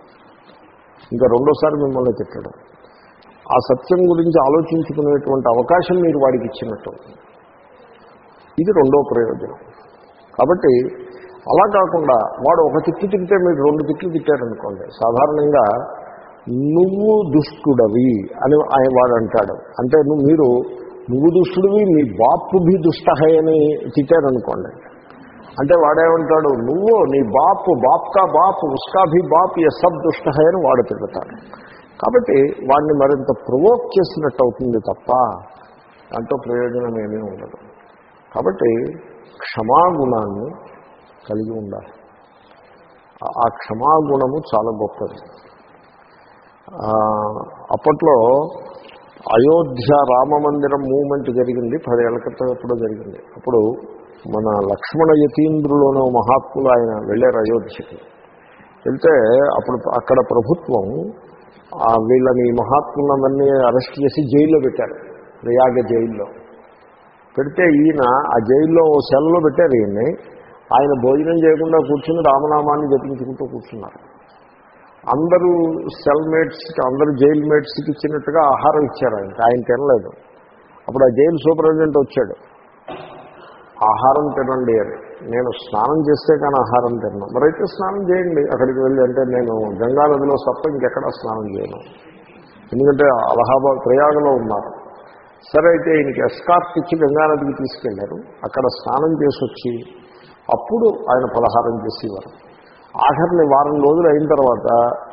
ఇంకా రెండోసారి మిమ్మల్ని తిట్టడం. ఆ సత్యం గురించి ఆలోచించుకునేటువంటి అవకాశం మీరు వాడికి ఇచ్చినట్టు. ఇది రెండో ప్రయోజనం. కాబట్టి అలా కాకుండా వాడు ఒక తిట్టు తింటే మీరు రెండు తిట్లు తిట్టారనుకోండి సాధారణంగా నువ్వు దుష్టుడవి అని ఆయన వాడు అంటాడు. అంటే నువ్వు మీరు నువ్వు దుష్టుడివి మీ బాపు బి దుష్టహే అని తిట్టారనుకోండి. అంటే వాడేమంటాడు నువ్వు నీ బాపు బాప్కా బాప్ ఉస్కా బాపు బాప్ సబ్ దుష్టహే అని వాడు తిడతాడు. కాబట్టి వాడిని మరింత ప్రొవోక్ చేసినట్టు అవుతుంది తప్ప దాంట్లో ప్రయోజనం ఏమీ ఉండదు. కాబట్టి క్షమాగుణాన్ని కలిగి ఉండాలి. ఆ క్షమాగుణము చాలా గొప్పది. అప్పట్లో అయోధ్య రామ మందిరం మూమెంట్ జరిగింది పదేళ్ళ క్రితం ఎప్పుడో జరిగింది. అప్పుడు మన లక్ష్మణ యతీంద్రులోనో మహాత్ములు ఆయన వెళ్ళారు అయోధ్యకి. వెళ్తే అప్పుడు అక్కడ ప్రభుత్వం వీళ్ళని మహాత్ములందరినీ అరెస్ట్ చేసి జైల్లో పెట్టారు ప్రయాగ జైల్లో. పెడితే ఈయన ఆ జైల్లో ఓ సెల్లో పెట్టారు ఈయన్ని. ఆయన భోజనం చేయకుండా కూర్చుని రామనామాన్ని జపించుకుంటూ కూర్చున్నారు. అందరూ సెల్మేట్స్కి అందరూ జైల్ మేట్స్కి ఇచ్చినట్టుగా ఆహారం ఇచ్చారు ఆయనకి. ఆయన తినలేదు. అప్పుడు ఆ జైలు సూపరింటెండెంట్ వచ్చాడు. ఆహారం తినండి అని. నేను స్నానం చేస్తే కానీ ఆహారం తిన్నాను మరైతే స్నానం చేయండి అక్కడికి వెళ్ళి. అంటే నేను గంగా నదిలో తప్ప ఇంకెక్కడా స్నానం చేయను. ఎందుకంటే అలహాబాద్ ప్రయాగలో ఉన్నారు. సరే అయితే ఈయనకి ఎస్కార్ట్ ఇచ్చి గంగానదికి తీసుకెళ్ళారు. అక్కడ స్నానం చేసి వచ్చి అప్పుడు ఆయన పలహారం చేసేవారు. ఆఖరిని వారం రోజులు అయిన తర్వాత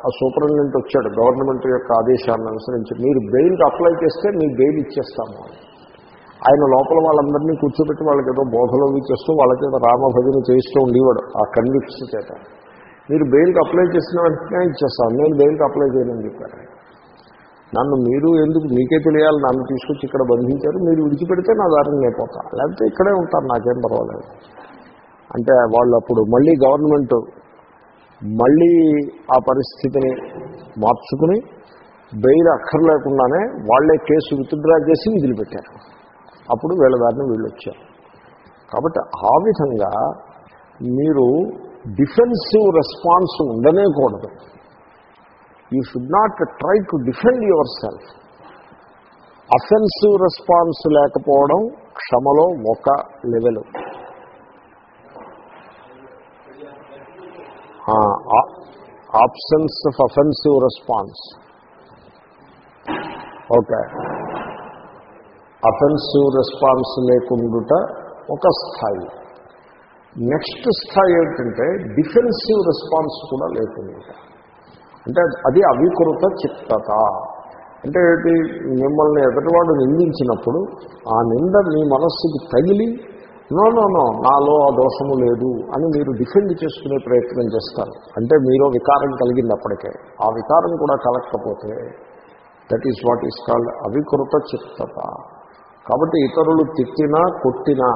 ఆ సూపరింటెండెంట్ వచ్చాడు గవర్నమెంట్ యొక్క ఆదేశాన్ని అనుసరించి మీరు బెయిల్కి అప్లై చేస్తే మీ బెయిల్ ఇచ్చేస్తాము ఆయన లోపల వాళ్ళందరినీ కూర్చోబెట్టి వాళ్ళకి ఏదో బోధలో ఇచ్చేస్తూ వాళ్ళ చేత రామభజన చేయిస్తూ ఉండేవాడు ఆ కన్విక్స్ చేత. మీరు బెయిల్కి అప్లై చేసిన వెంటనే ఇచ్చేస్తాను నేను బెయిల్కి అప్లై చేయనని చెప్పారు నన్ను మీరు ఎందుకు మీకే తెలియాలి నన్ను తీసుకొచ్చి ఇక్కడ బంధించారు మీరు విడిచిపెడితే నా దారిని నేపోతా లేకపోతే ఇక్కడే ఉంటాను నాకేం పర్వాలేదు అంటే వాళ్ళు అప్పుడు మళ్ళీ గవర్నమెంట్ మళ్ళీ ఆ పరిస్థితిని మార్చుకుని బెయిల్ అక్కర్లేకుండానే వాళ్ళే కేసు విత్డ్రా చేసి వదిలిపెట్టారు. అప్పుడు వీళ్ళ దారిని వీళ్ళు వచ్చారు. కాబట్టి ఆ విధంగా మీరు డిఫెన్సివ్ రెస్పాన్స్ ఉండనే కూడదు you should not try to defend yourself. Offensive response లేకపోవడం క్షమలో ఒక level. Options of offensive response okay offensive response లేకుండుట ఒక స్థాయి. నెక్స్ట్ స్థాయి ఏంటంటే డిఫెన్సివ్ రెస్పాన్స్ కూడా లేకుండుట. అంటే అది అవికృత చిత్తత. అంటే మిమ్మల్ని ఎదుటివాడు నిందించినప్పుడు ఆ నింద మీ మనస్సుకి తగిలి నో నో నో నాలో ఆ దోషము లేదు అని మీరు డిఫెండ్ చేసుకునే ప్రయత్నం చేస్తారు. అంటే మీలో వికారం కలిగింది అప్పటికే ఆ వికారం కూడా కలగకపోతే that is what is called అవికృత చిత్తత. కాబట్టి ఇతరులు తిట్టినా కొట్టినా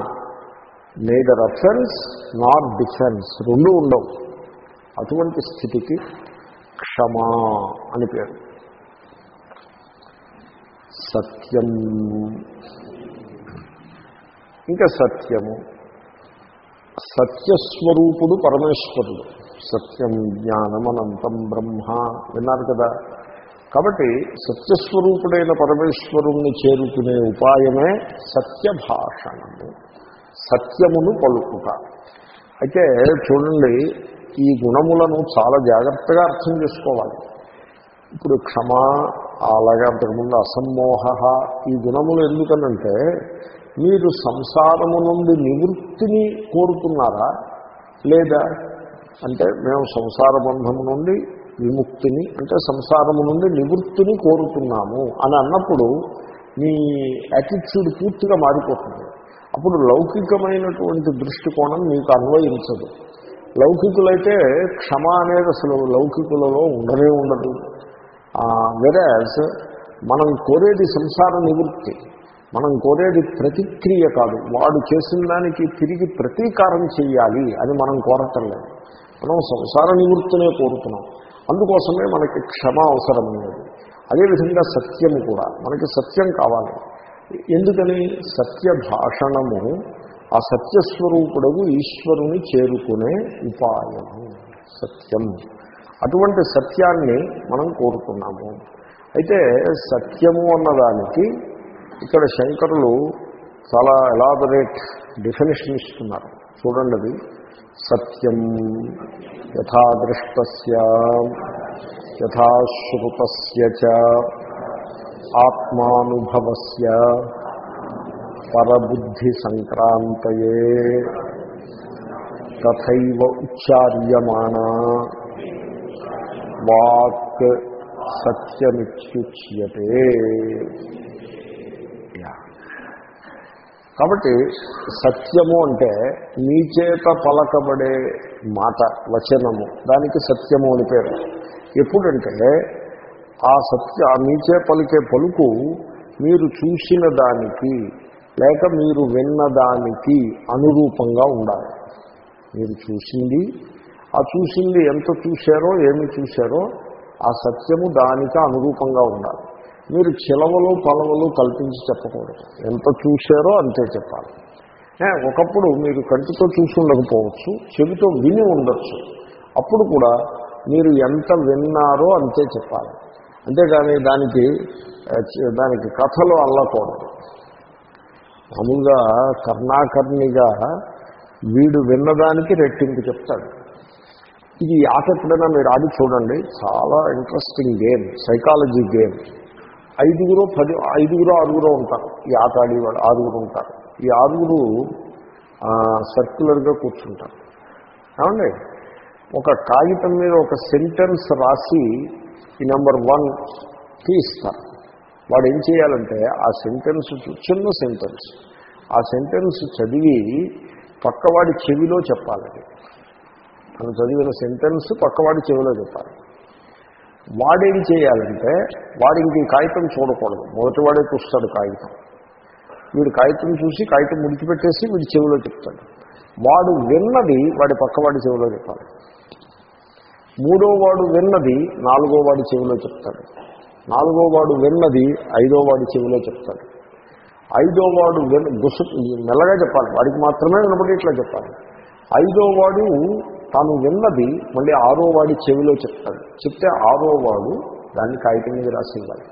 నేదర్ అఫెన్స్ నాట్ డిఫెన్స్ రెండు ఉండవు. అటువంటి స్థితికి క్షమా అని పేరు. సత్యం. ఇంకా సత్యము. సత్యస్వరూపుడు పరమేశ్వరుడు. సత్యం జ్ఞానమనంతం బ్రహ్మ. విన్నారు కదా? కాబట్టి సత్యస్వరూపుడైన పరమేశ్వరుణ్ణి చేరుకునే ఉపాయమే సత్య భాషణము సత్యమును పలుకుట. అయితే చూడండి ఈ గుణములను చాలా జాగ్రత్తగా అర్థం చేసుకోవాలి. ఇప్పుడు క్షమ అలాగే అంతకుముందు అసమ్మోహ ఈ గుణములు ఎందుకనంటే మీరు సంసారము నుండి నివృత్తిని కోరుతున్నారా? లేదా? అంటే మేము సంసార బంధము నుండి విముక్తిని అంటే సంసారము నుండి నివృత్తిని కోరుతున్నాము అని అన్నప్పుడు మీ యాటిట్యూడ్ పూర్తిగా మారిపోతుంది. అప్పుడు లౌకికమైనటువంటి దృష్టికోణం మీకు అన్వయించదు. లౌకికులైతే క్షమ అనేది అసలు లౌకికులలో ఉండనే ఉండదు. వెరాజ్ మనం కోరేది సంసార నివృత్తి. మనం కోరేది ప్రతిక్రియ కాదు. వాడు చేసిన దానికి తిరిగి ప్రతీకారం చేయాలి అని మనం కోరటం లేదు. మనం సంసార నివృత్తినే కోరుతున్నాం. అందుకోసమే మనకి క్షమ అవసరం లేదు అదేవిధంగా సత్యము కూడా. మనకి సత్యం కావాలి. ఎందుకని? సత్య భాషణము ఆ సత్యస్వరూపుడగు ఈశ్వరుని చేరుకునే ఉపాయము. సత్యం. అటువంటి సత్యాన్ని మనం కోరుతున్నాము అయితే సత్యము అన్నదానికి ఇక్కడ శంకరులు చాలా ఎలాబరేట్ డెఫినేషన్ ఇస్తున్నారు. చూడండి అది. సత్యం యథాదృష్ట యథాశ్రుత ఆత్మానుభవస్ పరబుద్ధి సంక్రాంతయే తథైవ ఉచ్చార్యమాణ వాక్ సత్యమిచ్యుచ్యతే కాబట్టి సత్యము అంటే మీ చేత పలకబడే మాట వచనము. దానికి సత్యము అని పేరు. ఎప్పుడంటే ఆ సత్య ఆ మీచే పలికే పలుకు మీరు చూసిన దానికి లేక మీరు విన్న దానికి అనురూపంగా ఉండాలి. మీరు చూసింది ఆ చూసింది ఎంత చూశారో ఏమి చూశారో ఆ సత్యము దానికి అనురూపంగా ఉండాలి. మీరు చిలవలు పలవలు కల్పించి చెప్పకూడదు. ఎంత చూశారో అంతే చెప్పాలి. ఒకప్పుడు మీరు కంటితో చూసి ఉండకపోవచ్చు చెవితో విని ఉండొచ్చు. అప్పుడు కూడా మీరు ఎంత విన్నారో అంతే చెప్పాలి. అంతేగాని దానికి దానికి కథలు అల్లకూడదు. మామూలుగా కర్ణాకర్ణిగా వీడు విన్నదానికి రెట్టింపు చెప్తాడు. ఇది ఆట ఎప్పుడైనా మీరు ఆడి చూడండి చాలా ఇంట్రెస్టింగ్ గేమ్ సైకాలజీ గేమ్ ఐదుగురు పది ఐదుగురు ఆరుగురు ఉంటారు. ఈ ఆట ఆడేవాడు ఆరుగురు ఉంటారు. ఈ ఆరుగురు సర్క్యులర్గా కూర్చుంటారు. ఏమండి? ఒక కాగితం మీద ఒక సెంటెన్స్ రాసి ఈ నెంబర్ వన్కి ఇస్తారు. వాడు ఏం చేయాలంటే ఆ సెంటెన్స్ చిన్న సెంటెన్స్ ఆ సెంటెన్స్ చదివి పక్కవాడి చెవిలో చెప్పాలి. తను చదివిన సెంటెన్స్ పక్కవాడి చెవిలో చెప్పాలి. వాడేం చేయాలంటే వాడు ఇంక కాగితం చూడకూడదు. మొదటివాడే చూస్తాడు కాగితం. వీడు కాగితం చూసి కాగితం ముడిచిపెట్టేసి వీడి చెవిలో చెప్తాడు. వాడు విన్నది వాడి పక్కవాడి చెవిలో చెప్పాలి. మూడో వాడు విన్నది నాలుగో వాడి చెవిలో చెప్తాడు. నాలుగో వాడు విన్నది ఐదో వాడి చెవిలో చెప్తాడు. ఐదో వాడు విన్న గుస మెల్లగా చెప్పాలి. వాడికి మాత్రమే వినపడి ఇట్లా చెప్పాలి. ఐదో వాడు తాను విన్నది మళ్ళీ ఆరో వాడి చెవిలో చెప్తాడు. చెప్తే ఆరో వాడు దాన్ని కాగితం మీద రాసి ఇవ్వాలి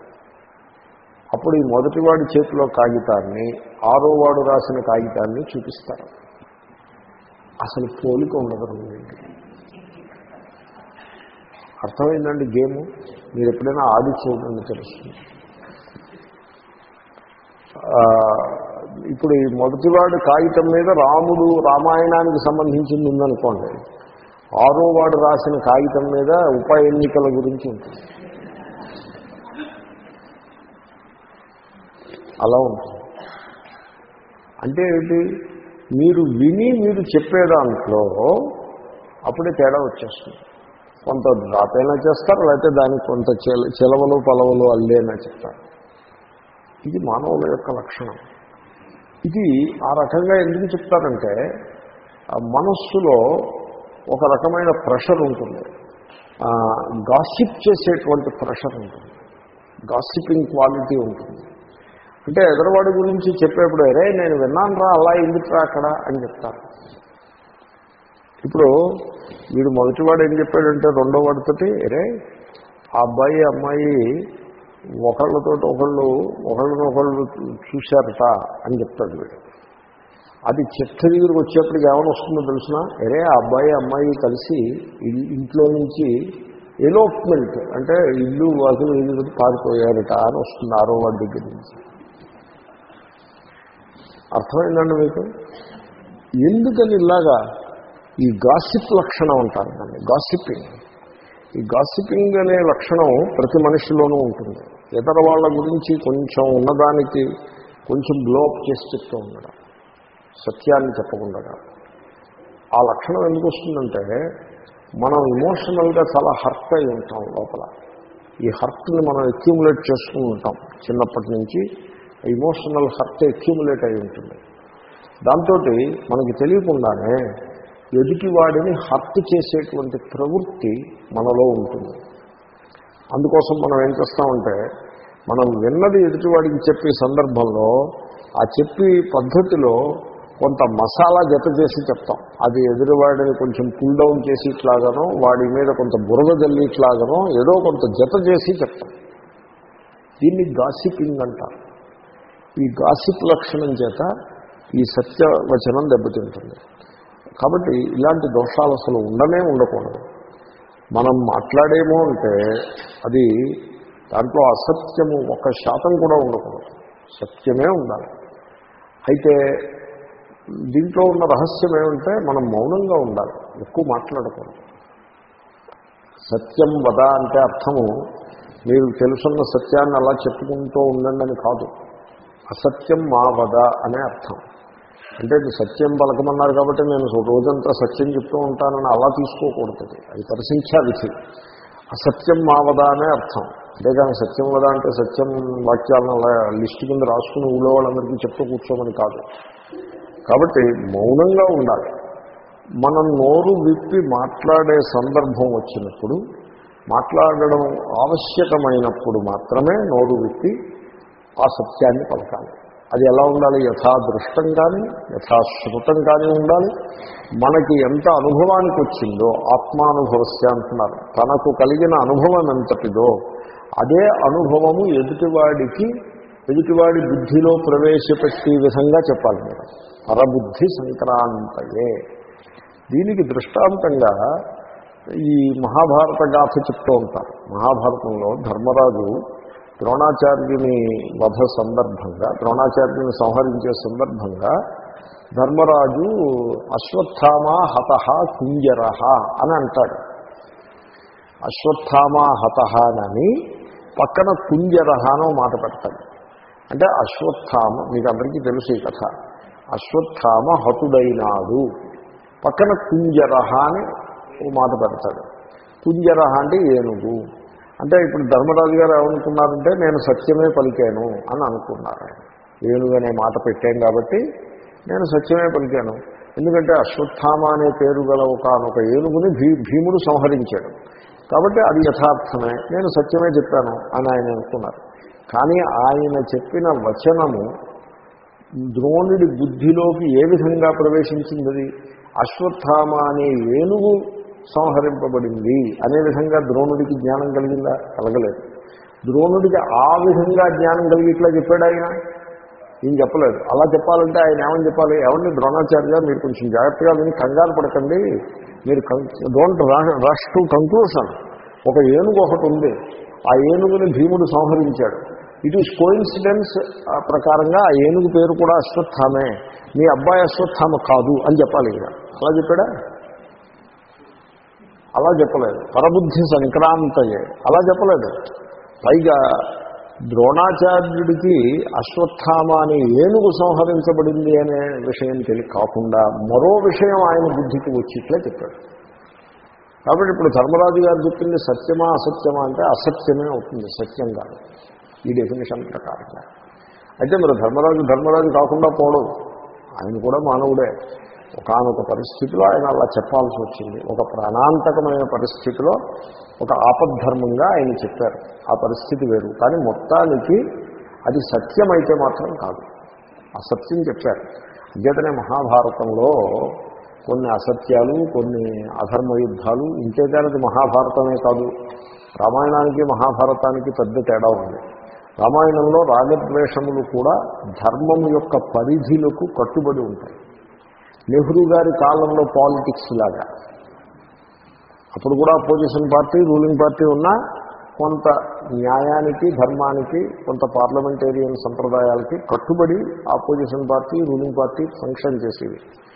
అప్పుడు ఈ మొదటివాడి చేతిలో కాగితాన్ని ఆరో వాడు రాసిన కాగితాన్ని చూపిస్తారు. అసలు పోలిక ఉండదు అర్థమైందండి గేము? మీరు ఎప్పుడైనా ఆడి చూడండి తెలుస్తుంది. ఇప్పుడు ఈ మొదటివాడు కాగితం మీద రాముడు రామాయణానికి సంబంధించింది ఉందనుకోండి. ఆరో వాడు రాసిన కాగితం మీద ఉప ఎన్నికల గురించి ఉంటుంది. అలా ఉంటుంది. అంటే ఏమిటి మీరు విని మీరు చెప్పే దాంట్లో అప్పుడే తేడా వచ్చేస్తుంది. కొంత డ్రాప్ అయినా చేస్తారు లేకపోతే దానికి కొంత చెల చెలవలు పలవలు అల్లేనా చెప్తారు. ఇది మానవుల యొక్క లక్షణం. ఇది ఆ రకంగా ఎందుకు చెప్తారంటే ఆ మనస్సులో ఒక రకమైన ప్రెషర్ ఉంటుంది. గాసిప్ చేసేటువంటి ప్రెషర్ ఉంటుంది. గాసిపింగ్ క్వాలిటీ ఉంటుంది. అంటే ఎదరవాడి గురించి చెప్పేప్పుడు అరే నేను విన్నాను రా అలా ఎందుకురా అక్కడ? అని చెప్తాను ఇప్పుడు వీడు మొదటివాడు ఏం చెప్పాడంటే రెండో వాడితోటి రే ఆ అబ్బాయి అమ్మాయి ఒకళ్ళతో ఒకళ్ళు ఒకళ్ళనొకళ్ళు చూశారట అని చెప్తాడు వీడు. అది చిట్ట దగ్గరికి వచ్చేప్పటికి ఏమైనా వస్తుందో తెలిసిన? అరే ఆ అబ్బాయి అమ్మాయి కలిసి ఇంట్లో నుంచి ఎలోప్మెంట్ అంటే ఇల్లు వాసులు ఇల్లు పారిపోయారట అని వస్తుంది ఆరో వాడి దగ్గర నుంచి. అర్థమైందండి మీకు? ఎందుకని ఇలాగా ఈ గాసిప్ లక్షణం అంటారు దాన్ని? గాసిపింగ్. ఈ గాసిపింగ్ అనే లక్షణం ప్రతి మనిషిలోనూ ఉంటుంది. ఇతర వాళ్ళ గురించి కొంచెం ఉన్నదానికి కొంచెం బ్లోప్ చేసి చెప్తూ ఉండడం. సత్యాన్ని చెప్పకుండా ఆ లక్షణం ఎందుకు వస్తుందంటే మనం ఇమోషనల్గా చాలా హర్ట్ అయి ఉంటాం లోపల. ఈ హర్ట్ని మనం అక్యూములేట్ చేస్తూ ఉంటాం. చిన్నప్పటి నుంచి ఇమోషనల్ హర్ట్ అక్యూములేట్ అయి ఉంటుంది. దాంతో మనకి తెలియకుండానే ఎదుటివాడిని హర్ట్ చేసేటువంటి ప్రవృత్తి మనలో ఉంటుంది. అందుకోసం మనం ఏం చేస్తామంటే మనం విన్నది ఎదుటివాడికి చెప్పే సందర్భంలో ఆ చెప్పి పద్ధతిలో కొంత మసాలా జత చేసి చెప్తాం. అది ఎదురువాడిని కొంచెం పుల్ డౌన్ చేసి ఇట్లాగనో వాడి మీద కొంత బురద జల్లి ఇట్లాగనో ఏదో కొంత జత చేసి చెప్తాం. దీన్ని గాసిపింగ్ అంటారు. ఈ గాసిప్ లక్షణం చేత ఈ సత్యవచనం దెబ్బతింటుంది. కాబట్టి ఇలాంటి దోషాలు అసలు ఉండనే ఉండకూడదు. మనం మాట్లాడేమో అంటే అది దాంట్లో అసత్యము ఒక శాతం కూడా ఉండకూడదు. సత్యమే ఉండాలి. అయితే దీంట్లో ఉన్న రహస్యం ఏమంటే మనం మౌనంగా ఉండాలి ఎక్కువ మాట్లాడకూడదు. సత్యం వద అంటే అర్థము మీరు తెలుసున్న సత్యాన్ని అలా చెప్పుకుంటూ ఉండండి అని కాదు. అసత్యం మా వద అనే అర్థం. అంటే సత్యం పలకమన్నారు కాబట్టి నేను రోజంతా సత్యం చెప్తూ ఉంటానని అలా తీసుకోకూడదు అది. పరిశీలించాలి పరిశీక్షా అసత్యం మా వద అనే అర్థం. అంతేగాని సత్యం వద అంటే సత్యం వాక్యాలను అలా లిస్టు కింద రాసుకుని ఊళ్ళో వాళ్ళందరికీ చెప్తూ కూర్చోమని కాదు. కాబట్టి మౌనంగా ఉండాలి. మనం నోరు విప్పి మాట్లాడే సందర్భం వచ్చినప్పుడు మాట్లాడడం ఆవశ్యకమైనప్పుడు మాత్రమే నోరు విప్పి ఆ సత్యాన్ని పలకాలి. అది ఎలా ఉండాలి? యథాదృష్టం కానీ యథాశ్రుతం కానీ ఉండాలి. మనకి ఎంత అనుభవానికి వచ్చిందో ఆత్మానుభవస్య అంటున్నారు. తనకు కలిగిన అనుభవం ఎంతటిదో అదే అనుభవము ఎదుటివాడికి ఎదుటివాడి బుద్ధిలో ప్రవేశపెట్టే విధంగా చెప్పాలి మీరు. పరబుద్ధి సంక్రాంతయే. దీనికి దృష్టాంతంగా ఈ మహాభారత గాథ చెప్తూ ఉంటారు. మహాభారతంలో ధర్మరాజు ద్రోణాచార్యుని వధ సందర్భంగా ద్రోణాచార్యుని సంహరించే సందర్భంగా ధర్మరాజు అశ్వత్థామ హత కుంజర అని అంటాడు. అశ్వత్థామ హత అని పక్కన కుంజర అనో మాట పెడతాడు. అంటే అశ్వత్థామ మీకు అందరికీ తెలుసు ఈ కథ. అశ్వత్థామ హతుడైనాడు పక్కన కుంజరహ అని ఓ మాట పెడతాడు. కుంజరహ అంటే ఏనుగు. అంటే ఇప్పుడు ధర్మరాజు గారు ఏమనుకున్నారంటే నేను సత్యమే పలికాను అని అనుకున్నారు ఆయన. ఏనుగు అనే మాట పెట్టాం కాబట్టి నేను సత్యమే పలికాను. ఎందుకంటే అశ్వత్థామ అనే పేరు గల ఒకనొక ఏనుగుని భీ భీముడు సంహరించాడు. కాబట్టి అది యథార్థమే. నేను సత్యమే చెప్పాను అని ఆయన అనుకున్నారు. కానీ ఆయన చెప్పిన వచనము ద్రోణుడి బుద్ధిలోకి ఏ విధంగా ప్రవేశించింది? అశ్వత్థామ అనే ఏనుగు సంహరింపబడింది అనే విధంగా ద్రోణుడికి జ్ఞానం కలిగిందా? కలగలేదు. ద్రోణుడికి ఆ విధంగా జ్ఞానం కలిగి ఇట్లా చెప్పాడు ఆయన? ఏం చెప్పలేదు. అలా చెప్పాలంటే ఆయన ఏమని చెప్పాలి? ఏమండి ద్రోణాచార్య మీరు కొంచెం జాగ్రత్తగా విని కంగారు పడకండి. మీరు డోంట్ రష్ టు కంక్లూషన్ ఒక ఏనుగు ఒకటి ఉంది. ఆ ఏనుగుని భీముడు సంహరించాడు. ఇట్ ఈస్ కోయిన్సిడెన్స్ ప్రకారంగా ఆ ఏనుగు పేరు కూడా అశ్వత్థామే. మీ అబ్బాయి అశ్వత్థామ కాదు అని చెప్పాలి ఇక అలా చెప్పాడా? అలా చెప్పలేదు. పరబుద్ధి సంక్రాంతయే. అలా చెప్పలేదు. పైగా ద్రోణాచార్యుడికి అశ్వత్థామ అనే ఏనుగు సంహరించబడింది అనే విషయం తెలియ కాకుండా మరో విషయం ఆయన బుద్ధికి వచ్చిట్లే చెప్పాడు. కాబట్టి ఇప్పుడు ధర్మరాజు గారు చెప్పింది సత్యమా అసత్యమా అంటే అసత్యమే అవుతుంది సత్యం కాదు. ఈ డెఫినేషన్ ప్రకారంగా అయితే మరి ధర్మరాజు ధర్మరాజు కాకుండా పోవడం ఆయన కూడా మానవుడే. ఒకనొక పరిస్థితిలో ఆయన అలా చెప్పాల్సి వచ్చింది. ఒక ప్రాణాంతకమైన పరిస్థితిలో ఒక ఆపద్ధర్మంగా ఆయన చెప్పారు. ఆ పరిస్థితి వేరు. కానీ మొత్తానికి అది సత్యమైతే మాత్రం కాదు. అసత్యం చెప్పారు. అంచేతనే మహాభారతంలో కొన్ని అసత్యాలు కొన్ని అధర్మ యుద్ధాలు ఇంతే కానీ మహాభారతమే కాదు. రామాయణానికి మహాభారతానికి పెద్ద తేడా ఉంది. రామాయణంలో రాగద్వేషములు కూడా ధర్మం యొక్క పరిధిలకు కట్టుబడి ఉంటాయి. నెహ్రూ గారి కాలంలో పాలిటిక్స్ లాగా. అప్పుడు కూడా అపోజిషన్ పార్టీ రూలింగ్ పార్టీ ఉన్నా కొంత న్యాయానికి ధర్మానికి కొంత పార్లమెంటేరియన్ సంప్రదాయాలకి కట్టుబడి opposition party ruling party function చేసేవి